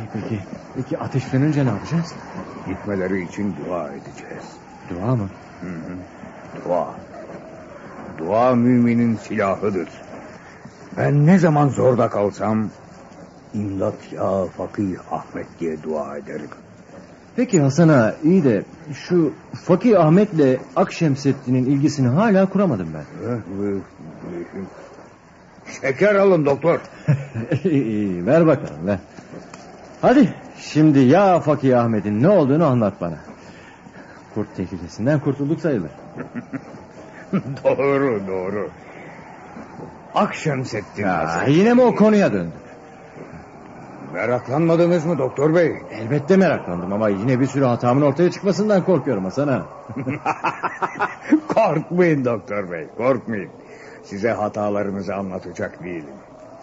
Speaker 4: İyi peki. Peki ateşlenince ne yapacağız?
Speaker 5: Gitmeleri için dua edeceğiz.
Speaker 4: Dua mı?
Speaker 5: Hı hı. Dua. Dua müminin silahıdır. Ben ne zaman zorda kalsam... ...imdat ya fakih Ahmet diye dua ederim.
Speaker 4: Peki Hasan ağa iyi de şu Fakir Ahmet'le Akşemseddin'in ilgisini hala kuramadım ben.
Speaker 5: Şeker alın doktor.
Speaker 4: iyi, iyi, ver bakalım ver.
Speaker 11: Hadi şimdi ya Fakir Ahmet'in ne olduğunu anlat bana. Kurt tehlikesinden kurtulduk sayılır.
Speaker 5: doğru doğru. Akşemseddin
Speaker 11: Ya,
Speaker 5: Hazretleri.
Speaker 11: yine mi o konuya döndük?
Speaker 5: Meraklanmadınız mı doktor bey?
Speaker 11: Elbette meraklandım ama yine bir sürü hatamın ortaya çıkmasından korkuyorum Hasan ha.
Speaker 5: Korkmayın doktor bey, korkmayın. Size hatalarınızı anlatacak değilim.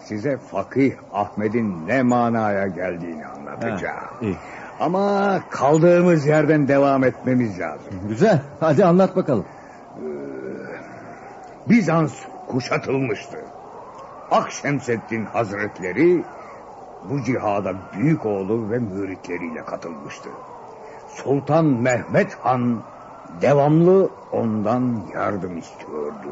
Speaker 5: Size Fakih Ahmet'in ne manaya geldiğini anlatacağım.
Speaker 11: Ha, iyi.
Speaker 5: Ama kaldığımız yerden devam etmemiz lazım.
Speaker 11: Güzel hadi anlat bakalım.
Speaker 5: Bizans kuşatılmıştı. Akşemseddin Hazretleri bu cihada büyük oğlu ve müritleriyle katılmıştı. Sultan Mehmet Han devamlı ondan yardım istiyordu.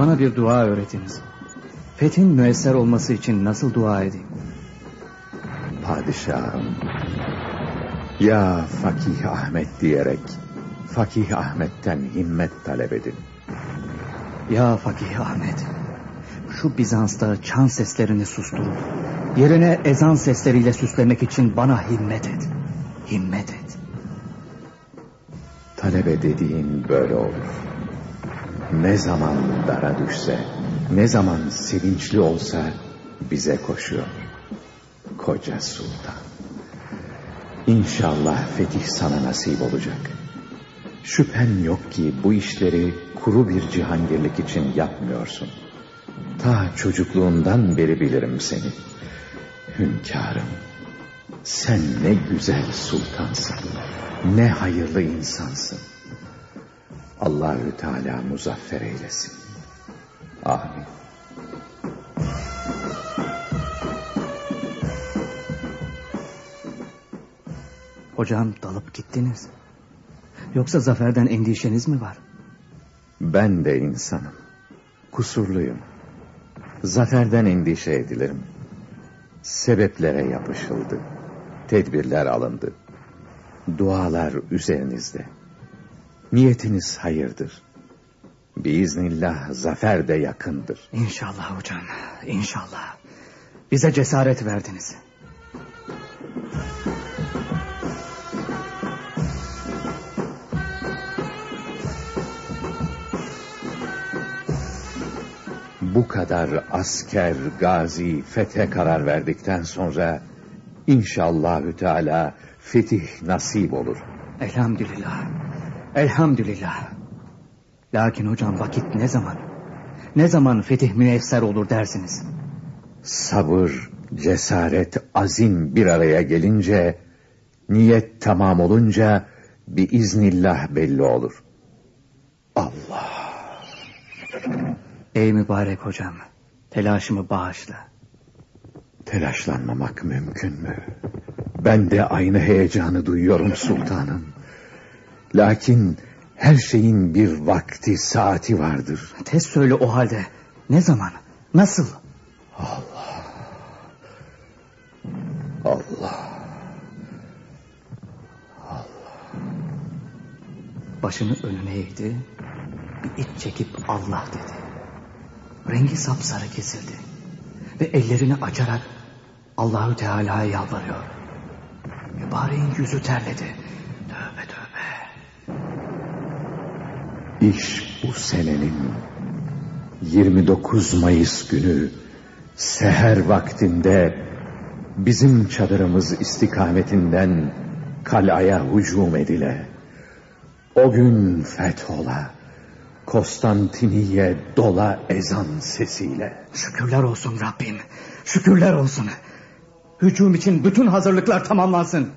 Speaker 13: Bana bir dua öğretiniz. Fethin müesser olması için nasıl dua edeyim?
Speaker 6: Padişahım. Ya Fakih Ahmet diyerek Fakih Ahmet'ten himmet talep edin.
Speaker 13: Ya Fakih Ahmet, şu Bizans'ta çan seslerini susturup yerine ezan sesleriyle süslemek için bana himmet et. Himmet et.
Speaker 6: Talebe dediğin böyle olur. Ne zaman dara düşse, ne zaman sevinçli olsa bize koşuyor. Koca sultan. İnşallah fetih sana nasip olacak. Şüphen yok ki bu işleri kuru bir cihangirlik için yapmıyorsun. Ta çocukluğundan beri bilirim seni. Hünkârım, sen ne güzel sultansın, ne hayırlı insansın. Allahü Teala muzaffer eylesin. Amin.
Speaker 13: Hocam dalıp gittiniz. Yoksa zaferden endişeniz mi var?
Speaker 6: Ben de insanım. Kusurluyum. Zaferden endişe edilirim. Sebeplere yapışıldı. Tedbirler alındı. Dualar üzerinizde. Niyetiniz hayırdır. Biiznillah zafer de yakındır.
Speaker 13: İnşallah hocam, inşallah. Bize cesaret verdiniz.
Speaker 6: Bu kadar asker, gazi, fethe karar verdikten sonra inşallahü teala fetih nasip olur.
Speaker 13: Elhamdülillah. Elhamdülillah. Lakin hocam vakit ne zaman? Ne zaman fetih müesser olur dersiniz?
Speaker 6: Sabır, cesaret, azim bir araya gelince, niyet tamam olunca bir iznillah belli olur. Allah.
Speaker 13: Ey mübarek hocam, telaşımı bağışla.
Speaker 6: Telaşlanmamak mümkün mü? Ben de aynı heyecanı duyuyorum sultanım. Lakin her şeyin bir vakti, saati vardır.
Speaker 13: Tez söyle o halde. Ne zaman? Nasıl?
Speaker 6: Allah. Allah.
Speaker 13: Başını önüne eğdi. Bir iç çekip Allah dedi. Rengi sapsarı kesildi. Ve ellerini açarak Allahü Teala'ya yalvarıyor. Mübareğin yüzü terledi.
Speaker 6: İş bu senenin 29 Mayıs günü seher vaktinde bizim çadırımız istikametinden kalaya hücum edile. O gün fethola, Konstantiniye dola ezan sesiyle.
Speaker 13: Şükürler olsun Rabbim. Şükürler olsun. Hücum için bütün hazırlıklar tamamlansın.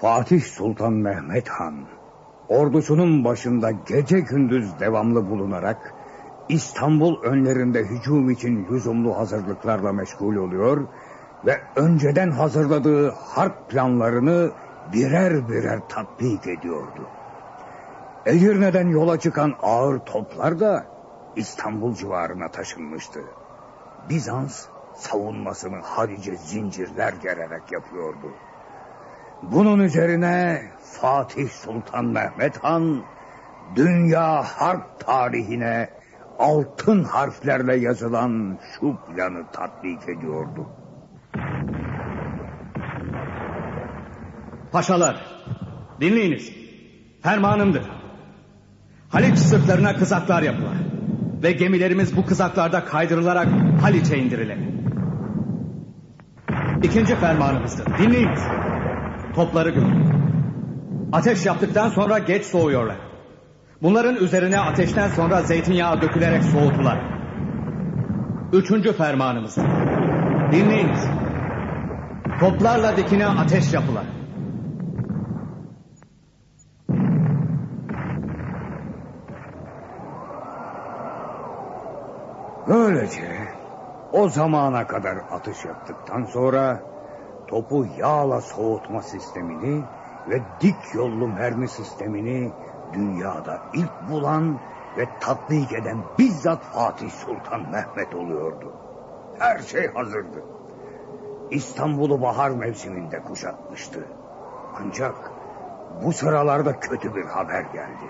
Speaker 5: Fatih Sultan Mehmet Han ordusunun başında gece gündüz devamlı bulunarak İstanbul önlerinde hücum için lüzumlu hazırlıklarla meşgul oluyor ve önceden hazırladığı harp planlarını birer birer tatbik ediyordu. Edirne'den yola çıkan ağır toplar da İstanbul civarına taşınmıştı. Bizans savunmasını harice zincirler gererek yapıyordu. Bunun üzerine Fatih Sultan Mehmet Han dünya harp tarihine altın harflerle yazılan şu planı tatbik ediyordu.
Speaker 13: Paşalar, dinleyiniz. Fermanımdır. Haliç sırtlarına kızaklar yapılar. Ve gemilerimiz bu kızaklarda kaydırılarak Haliç'e indirilir. İkinci fermanımızdır. Dinleyiniz. Topları görün. Ateş yaptıktan sonra geç soğuyorlar. Bunların üzerine ateşten sonra zeytinyağı dökülerek soğutular. Üçüncü fermanımızdır. Dinleyiniz. Toplarla dikine ateş yapılar.
Speaker 5: Böylece o zamana kadar atış yaptıktan sonra topu yağla soğutma sistemini ve dik yollu mermi sistemini dünyada ilk bulan ve tatbik eden bizzat Fatih Sultan Mehmet oluyordu. Her şey hazırdı. İstanbul'u bahar mevsiminde kuşatmıştı. Ancak bu sıralarda kötü bir haber geldi.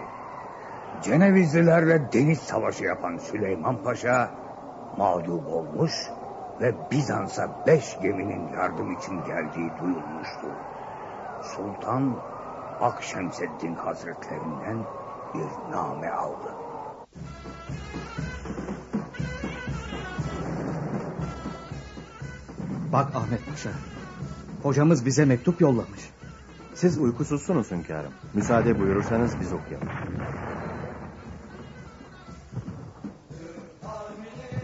Speaker 5: Cenevizlilerle deniz savaşı yapan Süleyman Paşa mağlup olmuş ve Bizans'a beş geminin yardım için geldiği duyulmuştu. Sultan Akşemseddin Hazretlerinden bir name aldı.
Speaker 13: Bak Ahmet Paşa. Hocamız bize mektup yollamış.
Speaker 11: Siz uykusuzsunuz hünkârım. Müsaade buyurursanız biz okuyalım.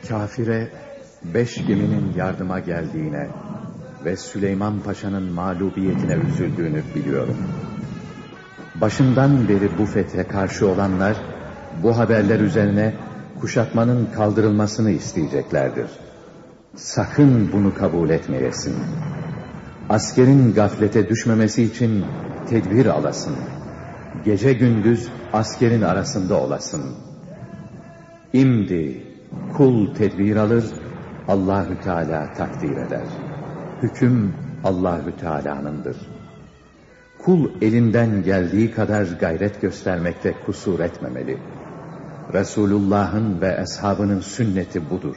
Speaker 6: Kafire beş geminin yardıma geldiğine ve Süleyman Paşa'nın mağlubiyetine üzüldüğünü biliyorum. Başından beri bu fethe karşı olanlar bu haberler üzerine kuşatmanın kaldırılmasını isteyeceklerdir. Sakın bunu kabul etmeyesin. Askerin gaflete düşmemesi için tedbir alasın. Gece gündüz askerin arasında olasın. İmdi kul tedbir alır, Allahü Teala takdir eder. Hüküm Allahü Teala'nındır. Kul elinden geldiği kadar gayret göstermekte kusur etmemeli. Resulullah'ın ve eshabının sünneti budur.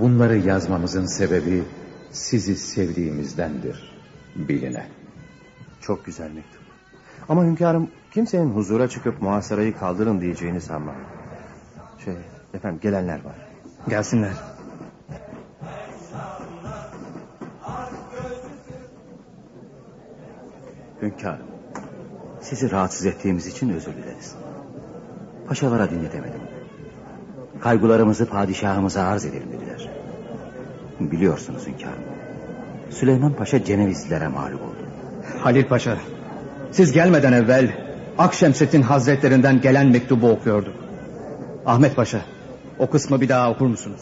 Speaker 6: Bunları yazmamızın sebebi sizi sevdiğimizdendir. Biline.
Speaker 11: Çok güzel mektup. Ama hünkârım kimsenin huzura çıkıp muhasarayı kaldırın diyeceğini sanmam. Şey efendim gelenler var.
Speaker 13: Gelsinler.
Speaker 14: Hünkârım, sizi rahatsız ettiğimiz için özür dileriz. Paşalara dinletemedim. Kaygılarımızı padişahımıza arz edelim dediler. Biliyorsunuz hünkârım. Süleyman Paşa Cenevizlilere mağlup oldu.
Speaker 13: Halil Paşa, siz gelmeden evvel Akşemseddin Hazretlerinden gelen mektubu okuyordu. Ahmet Paşa, o kısmı bir daha okur musunuz?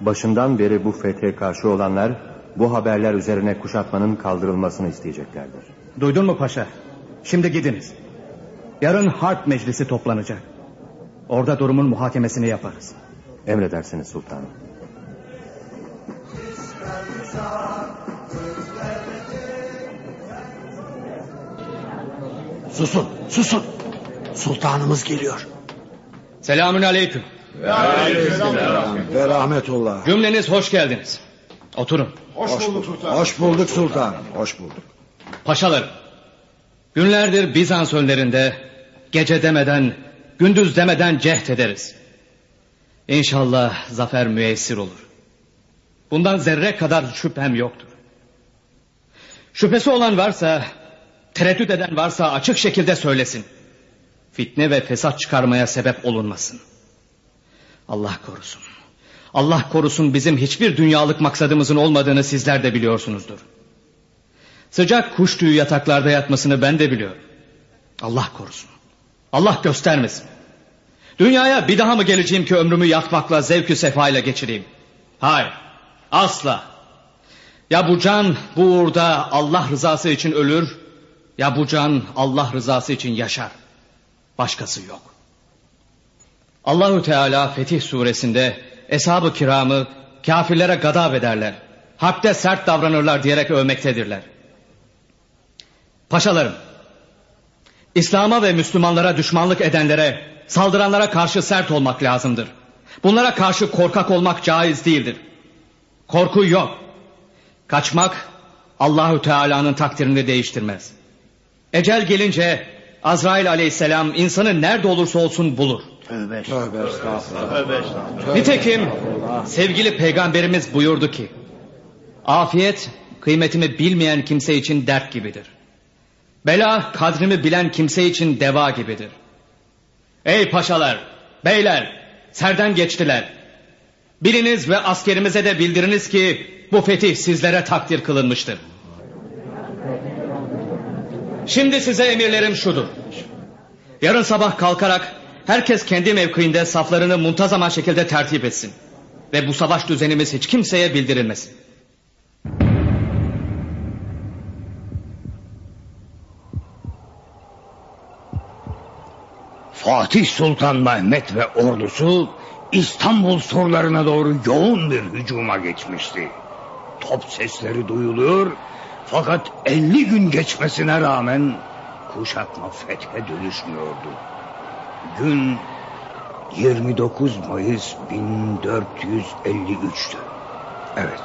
Speaker 11: Başından beri bu fethe karşı olanlar bu haberler üzerine kuşatmanın kaldırılmasını isteyeceklerdir.
Speaker 13: Duydun mu paşa? Şimdi gidiniz. Yarın harp meclisi toplanacak. Orada durumun muhakemesini yaparız.
Speaker 11: Emredersiniz sultanım.
Speaker 9: Susun, susun. Sultanımız geliyor.
Speaker 13: Selamün aleyküm.
Speaker 9: Ve rahmetullah.
Speaker 13: Cümleniz hoş geldiniz. Oturun.
Speaker 9: Hoş bulduk sultan. Hoş bulduk sultan. Hoş bulduk.
Speaker 13: Paşalarım. Günlerdir Bizans önlerinde gece demeden, gündüz demeden cehd ederiz. İnşallah zafer müessir olur. Bundan zerre kadar şüphem yoktur. Şüphesi olan varsa, tereddüt eden varsa açık şekilde söylesin. Fitne ve fesat çıkarmaya sebep olunmasın. Allah korusun. Allah korusun bizim hiçbir dünyalık maksadımızın olmadığını sizler de biliyorsunuzdur. Sıcak kuş tüyü yataklarda yatmasını ben de biliyorum. Allah korusun. Allah göstermesin. Dünyaya bir daha mı geleceğim ki ömrümü yatmakla zevkü sefayla geçireyim? Hayır. Asla. Ya bu can bu uğurda Allah rızası için ölür ya bu can Allah rızası için yaşar. Başkası yok. Allahü Teala Fetih suresinde eshab-ı kiramı kafirlere gadab ederler. Harpte sert davranırlar diyerek övmektedirler. Paşalarım, İslam'a ve Müslümanlara düşmanlık edenlere, saldıranlara karşı sert olmak lazımdır. Bunlara karşı korkak olmak caiz değildir. Korku yok. Kaçmak Allahü Teala'nın takdirini değiştirmez. Ecel gelince Azrail aleyhisselam insanı nerede olursa olsun bulur.
Speaker 10: Tövbe estağfurullah. Tövbe estağfurullah.
Speaker 13: Nitekim sevgili peygamberimiz buyurdu ki Afiyet kıymetimi bilmeyen kimse için dert gibidir. Bela kadrimi bilen kimse için deva gibidir. Ey paşalar, beyler, serden geçtiler. Biliniz ve askerimize de bildiriniz ki bu fetih sizlere takdir kılınmıştır. Şimdi size emirlerim şudur. Yarın sabah kalkarak herkes kendi mevkiinde saflarını muntazama şekilde tertip etsin. Ve bu savaş düzenimiz hiç kimseye bildirilmesin.
Speaker 5: Fatih Sultan Mehmet ve ordusu İstanbul surlarına doğru yoğun bir hücuma geçmişti. Top sesleri duyuluyor fakat 50 gün geçmesine rağmen kuşatma fethe dönüşmüyordu. Gün 29 Mayıs 1453'tü. Evet.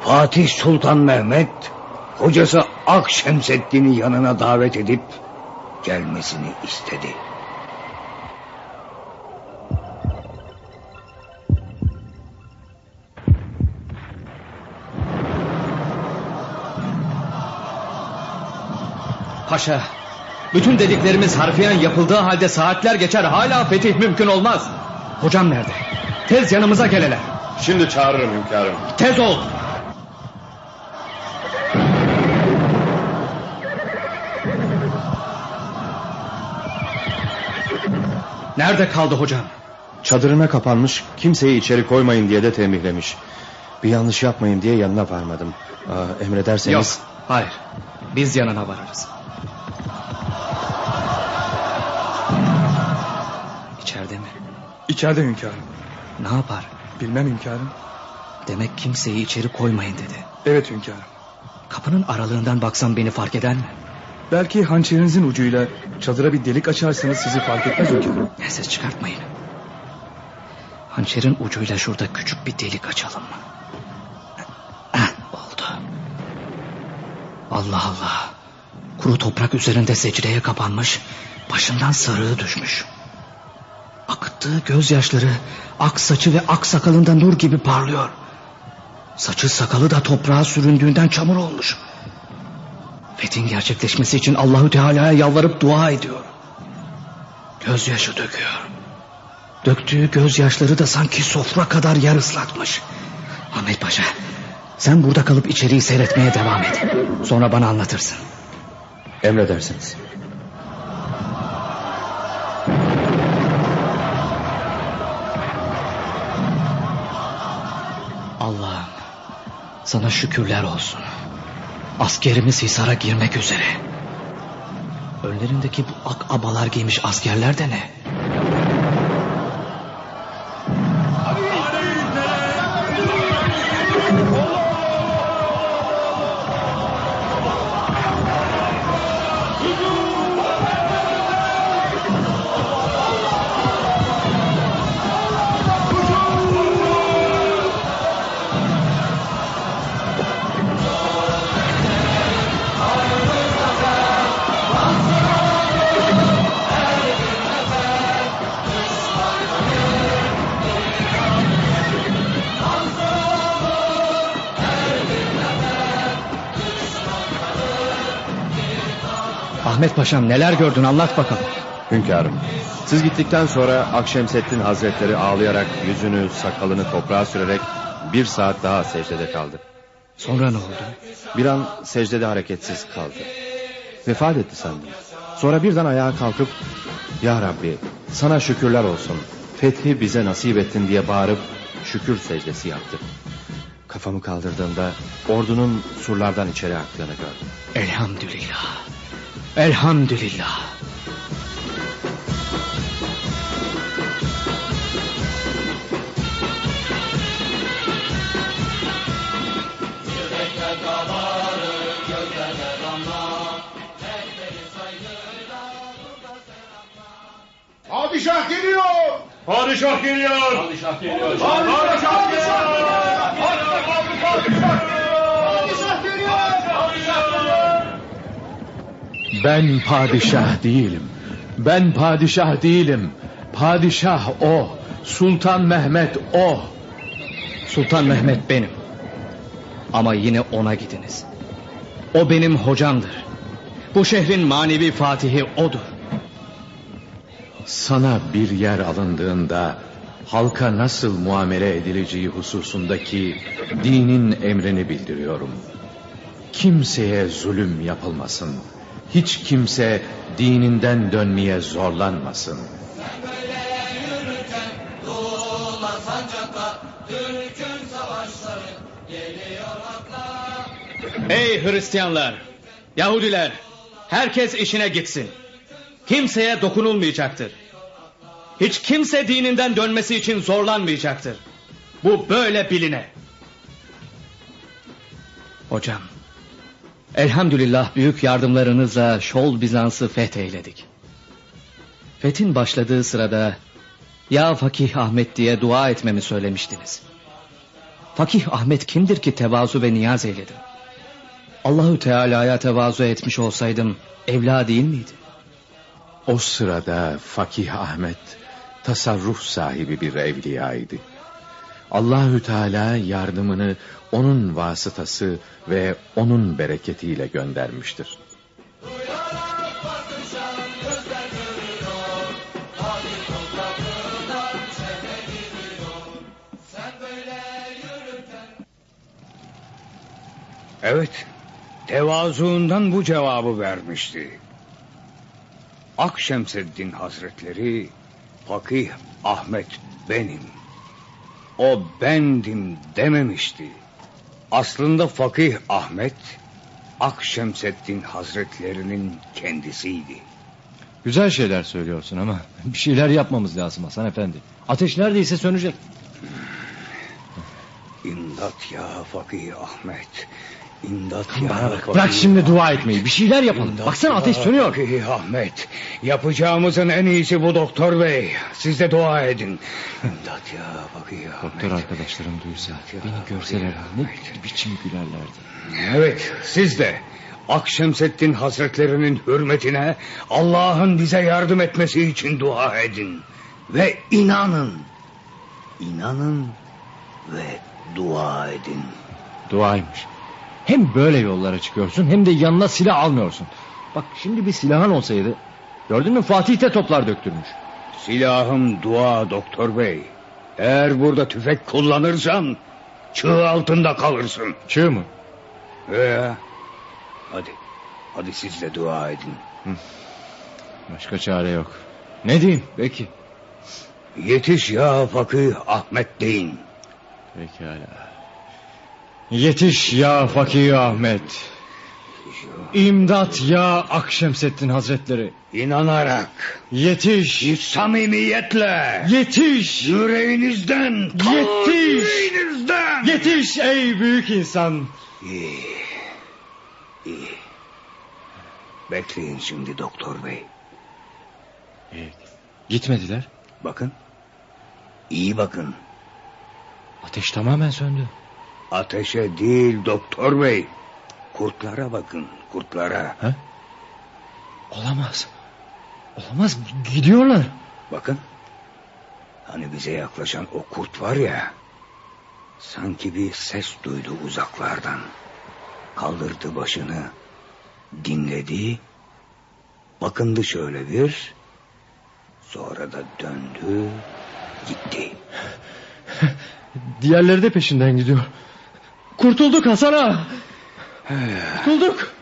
Speaker 5: Fatih Sultan Mehmet hocası Akşemseddin'i yanına davet edip gelmesini istedi.
Speaker 13: Paşa, bütün dediklerimiz harfiyen yapıldığı halde saatler geçer hala fetih mümkün olmaz. Hocam nerede? Tez yanımıza geleler.
Speaker 15: Şimdi çağırırım hünkârım.
Speaker 13: Tez ol. Nerede kaldı hocam?
Speaker 11: Çadırına kapanmış kimseyi içeri koymayın diye de tembihlemiş. Bir yanlış yapmayın diye yanına varmadım. Aa, emrederseniz...
Speaker 13: Yok hayır biz yanına varırız. İçeride
Speaker 16: hünkârım.
Speaker 13: Ne yapar?
Speaker 16: Bilmem hünkârım.
Speaker 13: Demek kimseyi içeri koymayın dedi.
Speaker 16: Evet hünkârım.
Speaker 13: Kapının aralığından baksam beni fark eder mi?
Speaker 16: Belki hançerinizin ucuyla çadıra bir delik açarsanız sizi fark etmez hünkârım.
Speaker 13: Ne ses çıkartmayın. Hançerin ucuyla şurada küçük bir delik açalım mı? Oldu. Allah Allah. Kuru toprak üzerinde secdeye kapanmış, başından sarığı düşmüş. Akıttığı gözyaşları ak saçı ve ak sakalında nur gibi parlıyor. Saçı sakalı da toprağa süründüğünden çamur olmuş. Fethin gerçekleşmesi için Allahü Teala'ya yalvarıp dua ediyor. Gözyaşı döküyor. Döktüğü gözyaşları da sanki sofra kadar yer ıslatmış. Ahmet Paşa sen burada kalıp içeriği seyretmeye devam et. Sonra bana anlatırsın.
Speaker 11: Emredersiniz.
Speaker 13: Sana şükürler olsun. Askerimiz Hisar'a girmek üzere. Önlerindeki bu ak abalar giymiş askerler de ne? Ahmet Paşam neler gördün anlat bakalım.
Speaker 11: Hünkârım, siz gittikten sonra Akşemseddin Hazretleri ağlayarak yüzünü, sakalını toprağa sürerek bir saat daha secdede kaldı.
Speaker 13: Sonra ne oldu?
Speaker 4: Bir an secdede hareketsiz kaldı. Vefat etti sandım. Sonra birden ayağa kalkıp Ya Rabbi sana şükürler olsun. Fethi bize nasip ettin diye bağırıp şükür secdesi yaptı. Kafamı kaldırdığımda ordunun surlardan içeri aktığını gördüm.
Speaker 13: Elhamdülillah. Elhamdülillah.
Speaker 17: Padişah geliyor.
Speaker 16: Padişah geliyor.
Speaker 17: Padişah geliyor.
Speaker 16: Padişah
Speaker 6: Ben padişah değilim. Ben padişah değilim. Padişah o. Sultan Mehmet o.
Speaker 13: Sultan Mehmet benim. Ama yine ona gidiniz. O benim hocamdır. Bu şehrin manevi fatihi odur.
Speaker 6: Sana bir yer alındığında halka nasıl muamele edileceği hususundaki dinin emrini bildiriyorum. Kimseye zulüm yapılmasın. Hiç kimse dininden dönmeye zorlanmasın.
Speaker 13: Ey Hristiyanlar, Yahudiler, herkes işine gitsin. Kimseye dokunulmayacaktır. Hiç kimse dininden dönmesi için zorlanmayacaktır. Bu böyle biline. Hocam, elhamdülillah büyük yardımlarınızla Şol Bizans'ı fetheyledik. Fethin başladığı sırada ya Fakih Ahmet diye dua etmemi söylemiştiniz. Fakih Ahmet kimdir ki tevazu ve niyaz eyledim? Allahü Teala'ya tevazu etmiş olsaydım evla değil miydi?
Speaker 6: O sırada Fakih Ahmet tasarruf sahibi bir evliyaydı. Allahü Teala yardımını onun vasıtası ve onun bereketiyle göndermiştir.
Speaker 5: Evet, tevazuundan bu cevabı vermişti. Akşemseddin Hazretleri, Fakih Ahmet benim. O bendim dememişti. Aslında Fakih Ahmet, Akşemseddin Hazretlerinin kendisiydi.
Speaker 4: Güzel şeyler söylüyorsun ama bir şeyler yapmamız lazım Hasan Efendi. Ateş neredeyse sönecek.
Speaker 5: İmdat ya Fakih Ahmet. İmdat ya.
Speaker 4: Bana bak, bırak şimdi dua etmeyi. Bir şeyler yapalım.
Speaker 5: İmdat
Speaker 4: Baksana
Speaker 5: ya
Speaker 4: ateş sönüyor.
Speaker 5: Fakih Ahmet. Yapacağımızın en iyisi bu doktor bey. Siz de dua edin. İmdat ya Fakih Ahmet.
Speaker 4: Doktor arkadaşlarım duysa beni görseler ne biçim gülerlerdi.
Speaker 5: Evet siz de. Akşemseddin Hazretlerinin hürmetine Allah'ın bize yardım etmesi için dua edin. Ve inanın. İnanın ve dua edin.
Speaker 4: Duaymış. Hem böyle yollara çıkıyorsun hem de yanına silah almıyorsun. Bak şimdi bir silahın olsaydı gördün mü Fatih de toplar döktürmüş.
Speaker 5: Silahım dua doktor bey. Eğer burada tüfek kullanırsan çığ altında kalırsın.
Speaker 4: Çığ mı?
Speaker 5: Ee, hadi. Hadi siz de dua edin.
Speaker 4: Başka çare yok. Ne diyeyim peki.
Speaker 5: Yetiş ya fakih Ahmet deyin.
Speaker 4: Pekala. Yetiş ya Fakir Ahmet. İmdat ya Akşemseddin Hazretleri.
Speaker 5: İnanarak.
Speaker 4: Yetiş.
Speaker 5: Samimiyetle.
Speaker 4: Yetiş.
Speaker 5: Yüreğinizden.
Speaker 4: Yetiş.
Speaker 5: Yüreğinizden.
Speaker 4: Yetiş ey büyük insan.
Speaker 5: İyi. İyi. Bekleyin şimdi doktor bey.
Speaker 4: Gitmediler.
Speaker 5: Bakın. İyi bakın.
Speaker 4: Ateş tamamen söndü.
Speaker 5: Ateşe değil doktor bey. Kurtlara bakın kurtlara.
Speaker 4: Ha? Olamaz. Olamaz gidiyorlar.
Speaker 5: Bakın. Hani bize yaklaşan o kurt var ya. Sanki bir ses duydu uzaklardan. Kaldırdı başını. Dinledi. Bakındı şöyle bir. Sonra da döndü. Gitti.
Speaker 4: Diğerleri de peşinden gidiyor. Kurtulduk Hasan ağa. Kurtulduk.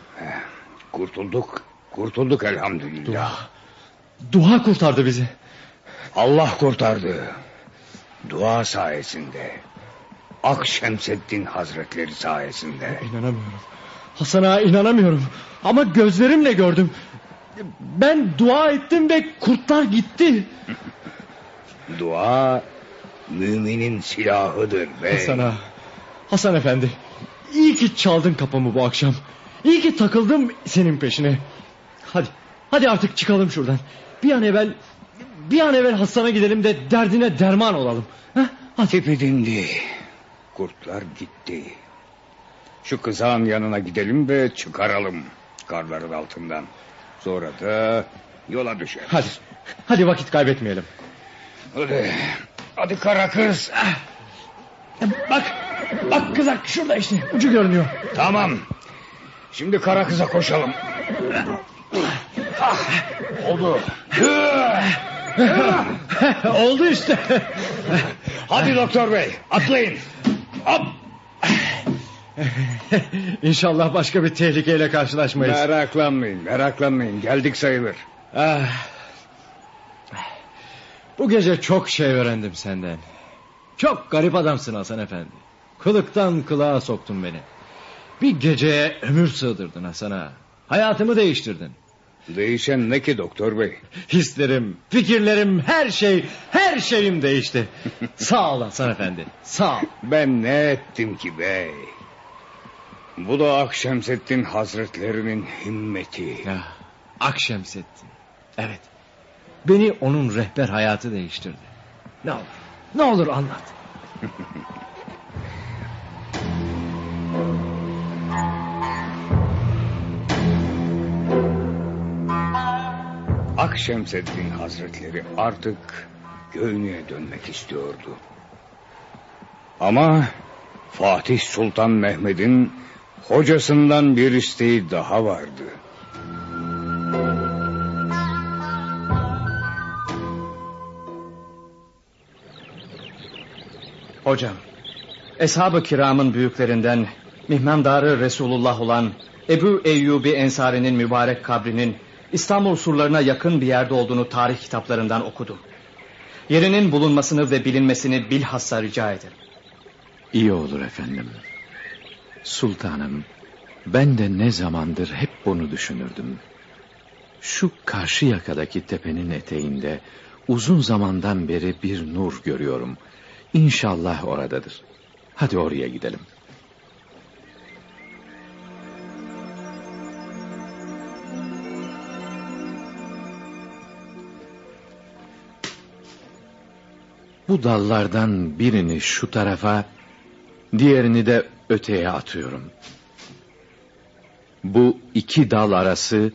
Speaker 5: Kurtulduk. Kurtulduk elhamdülillah.
Speaker 4: Dua kurtardı bizi.
Speaker 5: Allah kurtardı. Dua sayesinde. Ak Şemseddin Hazretleri sayesinde.
Speaker 4: İnanamıyorum. Hasan ağa inanamıyorum. Ama gözlerimle gördüm. Ben dua ettim ve kurtlar gitti.
Speaker 5: Dua müminin silahıdır bey.
Speaker 4: Hasan ağa. Hasan efendi. İyi ki çaldın kapımı bu akşam. İyi ki takıldım senin peşine. Hadi. Hadi artık çıkalım şuradan. Bir an evvel bir an evvel Hasan'a gidelim de derdine derman olalım. Heh, hadi.
Speaker 5: Tipi dindi. Kurtlar gitti. Şu kızağın yanına gidelim ve çıkaralım karların altından. Sonra da yola düşeriz.
Speaker 4: Hadi. Hadi vakit kaybetmeyelim.
Speaker 5: Hadi. Hadi kara kız.
Speaker 4: Bak. Bak kızak şurada işte. Ucu görünüyor.
Speaker 5: Tamam. Şimdi kara kıza koşalım. Ah, oldu.
Speaker 4: Oldu işte.
Speaker 5: Hadi doktor bey atlayın. Hop.
Speaker 4: İnşallah başka bir tehlikeyle karşılaşmayız.
Speaker 5: Meraklanmayın meraklanmayın geldik sayılır.
Speaker 4: Ah. Bu gece çok şey öğrendim senden. Çok garip adamsın Hasan Efendi. Kılıktan kılığa soktun beni. Bir geceye ömür sığdırdın Hasan'a. Hayatımı değiştirdin.
Speaker 5: Değişen ne ki doktor bey?
Speaker 4: Hislerim, fikirlerim, her şey, her şeyim değişti. sağ ol Hasan Efendi, sağ ol.
Speaker 5: Ben ne ettim ki bey? Bu da Akşemseddin Hazretlerinin himmeti.
Speaker 4: Ah, Akşemseddin, evet. Beni onun rehber hayatı değiştirdi. Ne olur, ne olur anlat.
Speaker 5: Akşemseddin Hazretleri artık Göynü'ye dönmek istiyordu. Ama Fatih Sultan Mehmet'in hocasından bir isteği daha vardı.
Speaker 4: Hocam, Eshab-ı kiramın büyüklerinden mihmandarı Resulullah olan Ebu Eyyubi Ensari'nin mübarek kabrinin İstanbul surlarına yakın bir yerde olduğunu tarih kitaplarından okudum. Yerinin bulunmasını ve bilinmesini bilhassa rica ederim.
Speaker 6: İyi olur efendim. Sultanım, ben de ne zamandır hep bunu düşünürdüm. Şu karşı yakadaki tepenin eteğinde uzun zamandan beri bir nur görüyorum. İnşallah oradadır. Hadi oraya gidelim. Bu dallardan birini şu tarafa, diğerini de öteye atıyorum. Bu iki dal arası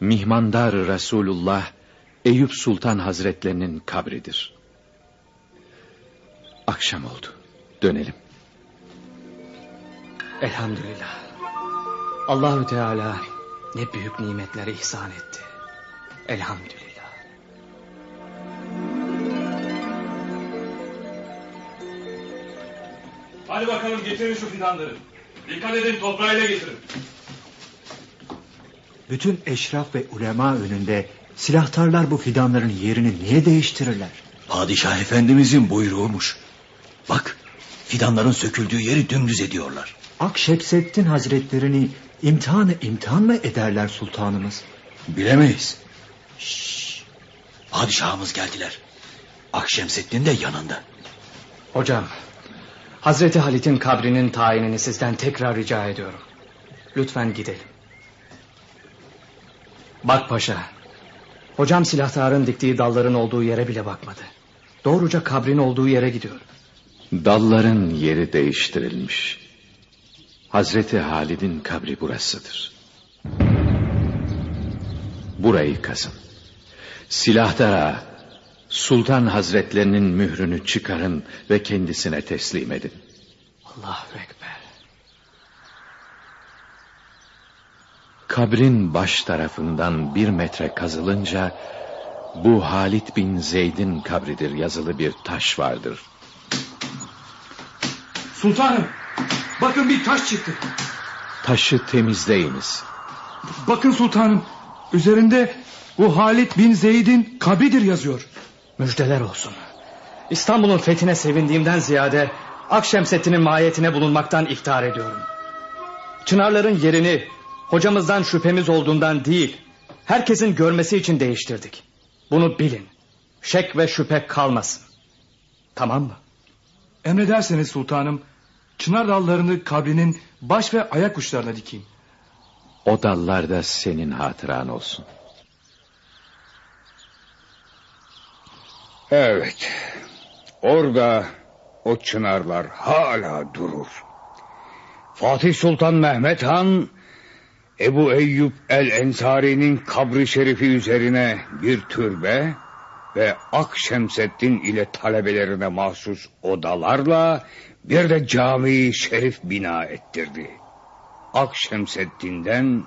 Speaker 6: Mihmandar Resulullah Eyüp Sultan Hazretlerinin kabridir. Akşam oldu. Dönelim.
Speaker 4: Elhamdülillah. Allahü Teala ne büyük nimetleri ihsan etti. Elhamdülillah.
Speaker 16: Hadi bakalım getirin şu fidanları. Dikkat edin toprağıyla getirin.
Speaker 11: Bütün eşraf ve ulema önünde silahtarlar bu fidanların yerini niye değiştirirler?
Speaker 14: Padişah efendimizin buyruğumuş. Bak fidanların söküldüğü yeri dümdüz ediyorlar.
Speaker 11: Akşemseddin hazretlerini imtihanı imtihan mı ederler sultanımız?
Speaker 14: Bilemeyiz. Şşş. Padişahımız geldiler. Akşemseddin de yanında.
Speaker 4: Hocam, Hazreti Halit'in kabrinin tayinini sizden tekrar rica ediyorum. Lütfen gidelim. Bak paşa. Hocam silahtarın diktiği dalların olduğu yere bile bakmadı. Doğruca kabrin olduğu yere gidiyor.
Speaker 6: Dalların yeri değiştirilmiş. Hazreti Halid'in kabri burasıdır. Burayı kazın. Silahtara Sultan Hazretlerinin mührünü çıkarın ve kendisine teslim edin.
Speaker 4: Allahu Ekber.
Speaker 6: Kabrin baş tarafından bir metre kazılınca bu Halit bin Zeyd'in kabridir yazılı bir taş vardır.
Speaker 16: Sultanım Bakın bir taş çıktı.
Speaker 6: Taşı temizleyiniz.
Speaker 16: Bakın sultanım. Üzerinde bu Halit bin Zeyd'in kabridir yazıyor.
Speaker 13: Müjdeler olsun. İstanbul'un fethine sevindiğimden ziyade Akşemseddin'in mahiyetine bulunmaktan iftihar ediyorum. Çınarların yerini hocamızdan şüphemiz olduğundan değil, herkesin görmesi için değiştirdik. Bunu bilin. Şek ve şüphe kalmasın. Tamam mı?
Speaker 16: Emrederseniz sultanım, çınar dallarını kabrinin baş ve ayak uçlarına dikeyim.
Speaker 6: O dallar da senin hatıran olsun.
Speaker 5: Evet. Orada o çınarlar hala durur. Fatih Sultan Mehmet Han Ebu Eyyub el Ensari'nin kabri şerifi üzerine bir türbe ve Akşemseddin ile talebelerine mahsus odalarla bir de cami şerif bina ettirdi. Akşemseddin'den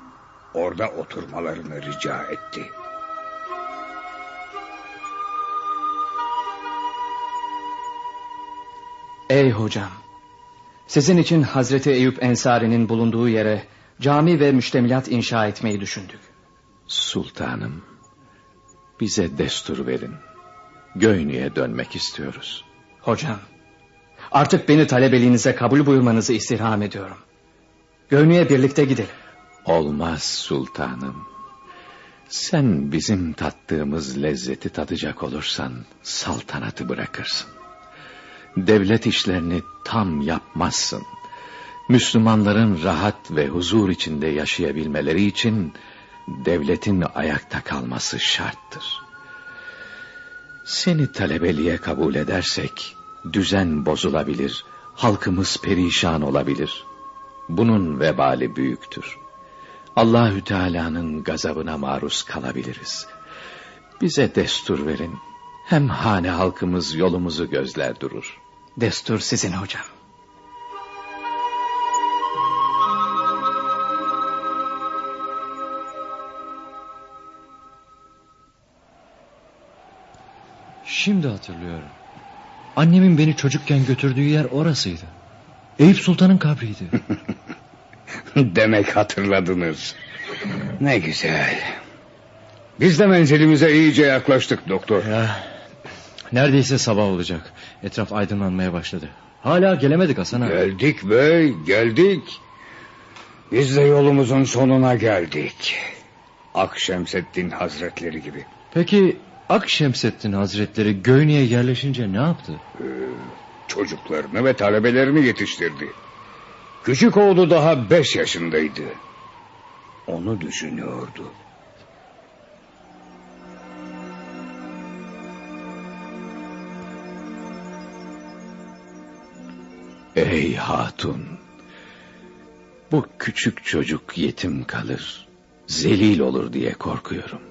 Speaker 5: orada oturmalarını rica etti.
Speaker 13: Ey hocam. Sizin için Hazreti Eyüp Ensari'nin bulunduğu yere cami ve müştemilat inşa etmeyi düşündük.
Speaker 6: Sultanım, bize destur verin. Göynü'ye dönmek istiyoruz.
Speaker 13: Hocam, artık beni talebeliğinize kabul buyurmanızı istirham ediyorum. Göynü'ye birlikte gidelim.
Speaker 6: Olmaz sultanım. Sen bizim tattığımız lezzeti tadacak olursan saltanatı bırakırsın. Devlet işlerini tam yapmazsın. Müslümanların rahat ve huzur içinde yaşayabilmeleri için devletin ayakta kalması şarttır. Seni talebeliğe kabul edersek düzen bozulabilir, halkımız perişan olabilir. Bunun vebali büyüktür. Allahü Teala'nın gazabına maruz kalabiliriz. Bize destur verin. Hem hane halkımız yolumuzu gözler durur.
Speaker 13: Destur sizin hocam.
Speaker 4: Şimdi hatırlıyorum. Annemin beni çocukken götürdüğü yer orasıydı. Eyüp Sultan'ın kabriydi.
Speaker 5: Demek hatırladınız. Ne güzel. Biz de menzilimize iyice yaklaştık doktor.
Speaker 4: Ya, neredeyse sabah olacak. Etraf aydınlanmaya başladı. Hala gelemedik Hasan abi.
Speaker 5: Geldik bey geldik. Biz de yolumuzun sonuna geldik. Akşemseddin Hazretleri gibi.
Speaker 4: Peki Akşemseddin Hazretleri Göynü'ye yerleşince ne yaptı?
Speaker 5: Ee, çocuklarını ve talebelerini yetiştirdi. Küçük oğlu daha beş yaşındaydı. Onu düşünüyordu.
Speaker 6: Ey hatun! Bu küçük çocuk yetim kalır, zelil olur diye korkuyorum.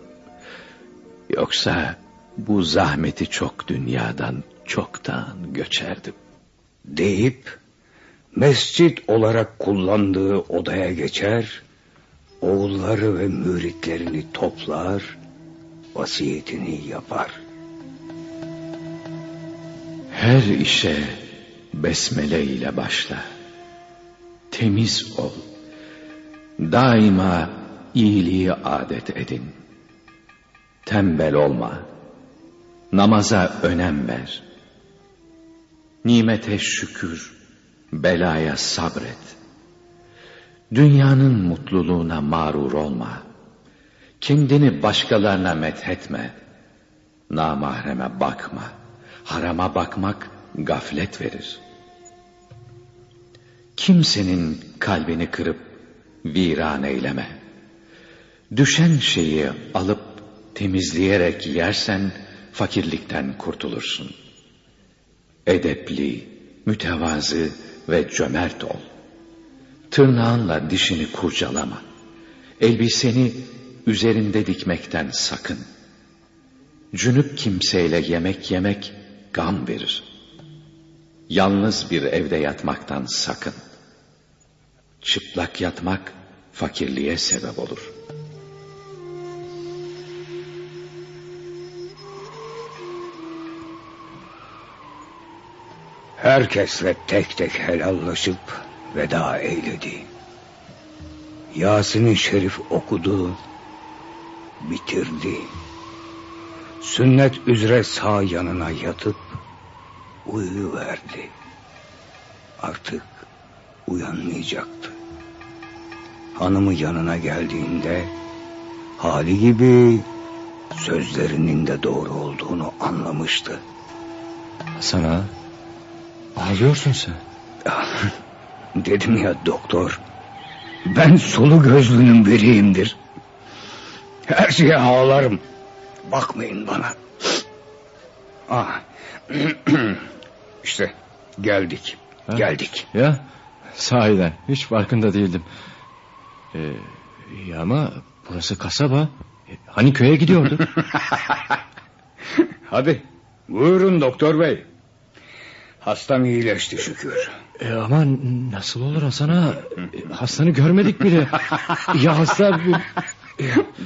Speaker 6: Yoksa bu zahmeti çok dünyadan çoktan göçerdim.
Speaker 5: Deyip mescit olarak kullandığı odaya geçer, oğulları ve müritlerini toplar, vasiyetini yapar.
Speaker 6: Her işe besmele ile başla. Temiz ol. Daima iyiliği adet edin. Tembel olma. Namaza önem ver. Nimete şükür, belaya sabret. Dünyanın mutluluğuna mağrur olma. Kendini başkalarına methetme. Namahreme bakma. Harama bakmak gaflet verir. Kimsenin kalbini kırıp viran eyleme. Düşen şeyi alıp temizleyerek yersen fakirlikten kurtulursun. Edepli, mütevazı ve cömert ol. Tırnağınla dişini kurcalama. Elbiseni üzerinde dikmekten sakın. Cünüp kimseyle yemek yemek gam verir. Yalnız bir evde yatmaktan sakın. Çıplak yatmak fakirliğe sebep olur.
Speaker 5: Herkesle tek tek helallaşıp veda eyledi. Yasin-i Şerif okudu, bitirdi. Sünnet üzere sağ yanına yatıp uyuyuverdi. Artık uyanmayacaktı. Hanımı yanına geldiğinde hali gibi sözlerinin de doğru olduğunu anlamıştı.
Speaker 4: Sana ağlıyorsun sen.
Speaker 5: Dedim ya doktor. Ben sulu gözlünün biriyimdir. Her şeye ağlarım. Bakmayın bana. Ah. işte geldik.
Speaker 4: Ha?
Speaker 5: Geldik.
Speaker 4: Ya sahiden hiç farkında değildim. Ee, ya ama burası kasaba. E, Hani köye gidiyordu?
Speaker 5: Hadi buyurun doktor bey. Hastam iyileşti şükür.
Speaker 4: E, ama nasıl olur Hasan ağa? E, Hastanı görmedik bile. ya hasta...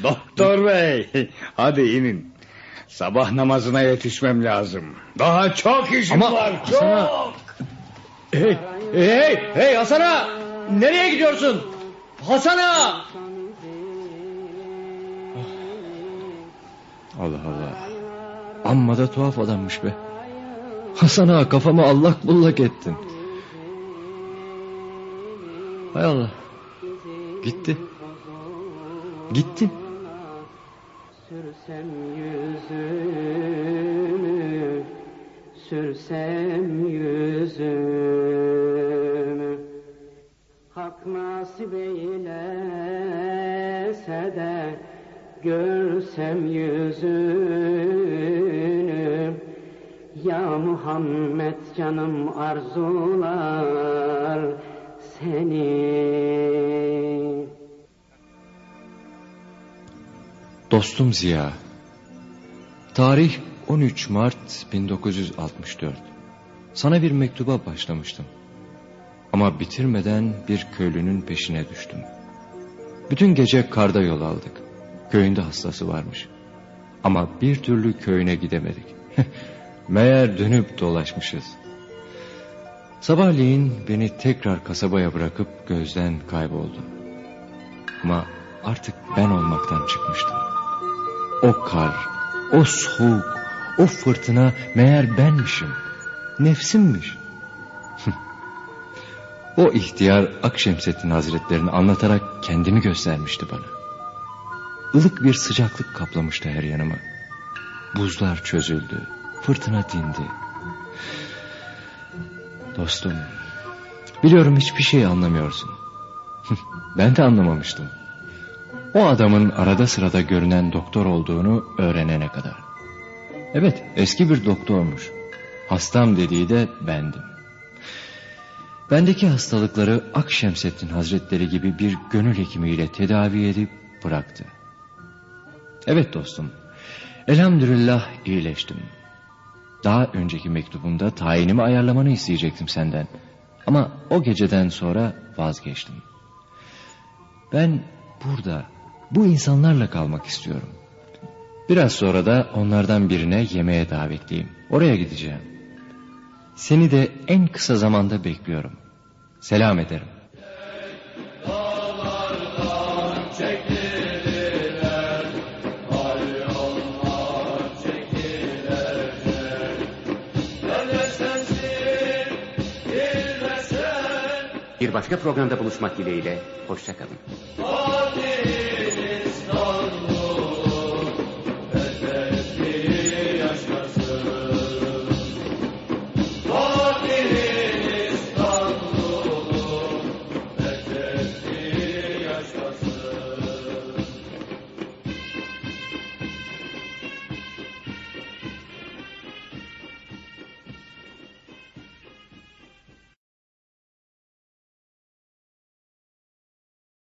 Speaker 5: Doktor bey hadi inin. Sabah namazına yetişmem lazım. Daha çok işim
Speaker 4: Ama
Speaker 5: var çok.
Speaker 4: Hey, hey, hey Hasan ağa! Nereye gidiyorsun? Hasan ağa! Allah Allah. Amma da tuhaf adammış be. Hasan ağa kafamı allak bullak ettin. Hay Allah. Gitti. Gitti.
Speaker 18: Sürsem yüzümü, sürsem yüzümü. Hak nasip eylese de görsem yüzünü. Ya Muhammed canım arzular seni.
Speaker 4: Dostum Ziya. Tarih 13 Mart 1964. Sana bir mektuba başlamıştım. Ama bitirmeden bir köylünün peşine düştüm. Bütün gece karda yol aldık. Köyünde hastası varmış. Ama bir türlü köyüne gidemedik. Meğer dönüp dolaşmışız. Sabahleyin beni tekrar kasabaya bırakıp gözden kayboldu. Ama artık ben olmaktan çıkmıştım. O kar, o soğuk, o fırtına meğer benmişim. Nefsimmiş. o ihtiyar Akşemseddin Hazretlerini anlatarak kendimi göstermişti bana. Ilık bir sıcaklık kaplamıştı her yanımı. Buzlar çözüldü, fırtına dindi. Dostum, biliyorum hiçbir şey anlamıyorsun. ben de anlamamıştım. O adamın arada sırada görünen doktor olduğunu öğrenene kadar. Evet eski bir doktormuş. Hastam dediği de bendim. Bendeki hastalıkları Akşemseddin Hazretleri gibi bir gönül hekimiyle tedavi edip bıraktı. Evet dostum. Elhamdülillah iyileştim. Daha önceki mektubumda tayinimi ayarlamanı isteyecektim senden. Ama o geceden sonra vazgeçtim. Ben burada bu insanlarla kalmak istiyorum. Biraz sonra da onlardan birine yemeğe davetliyim. Oraya gideceğim. Seni de en kısa zamanda bekliyorum. Selam ederim.
Speaker 2: Bir başka programda buluşmak dileğiyle. Hoşçakalın.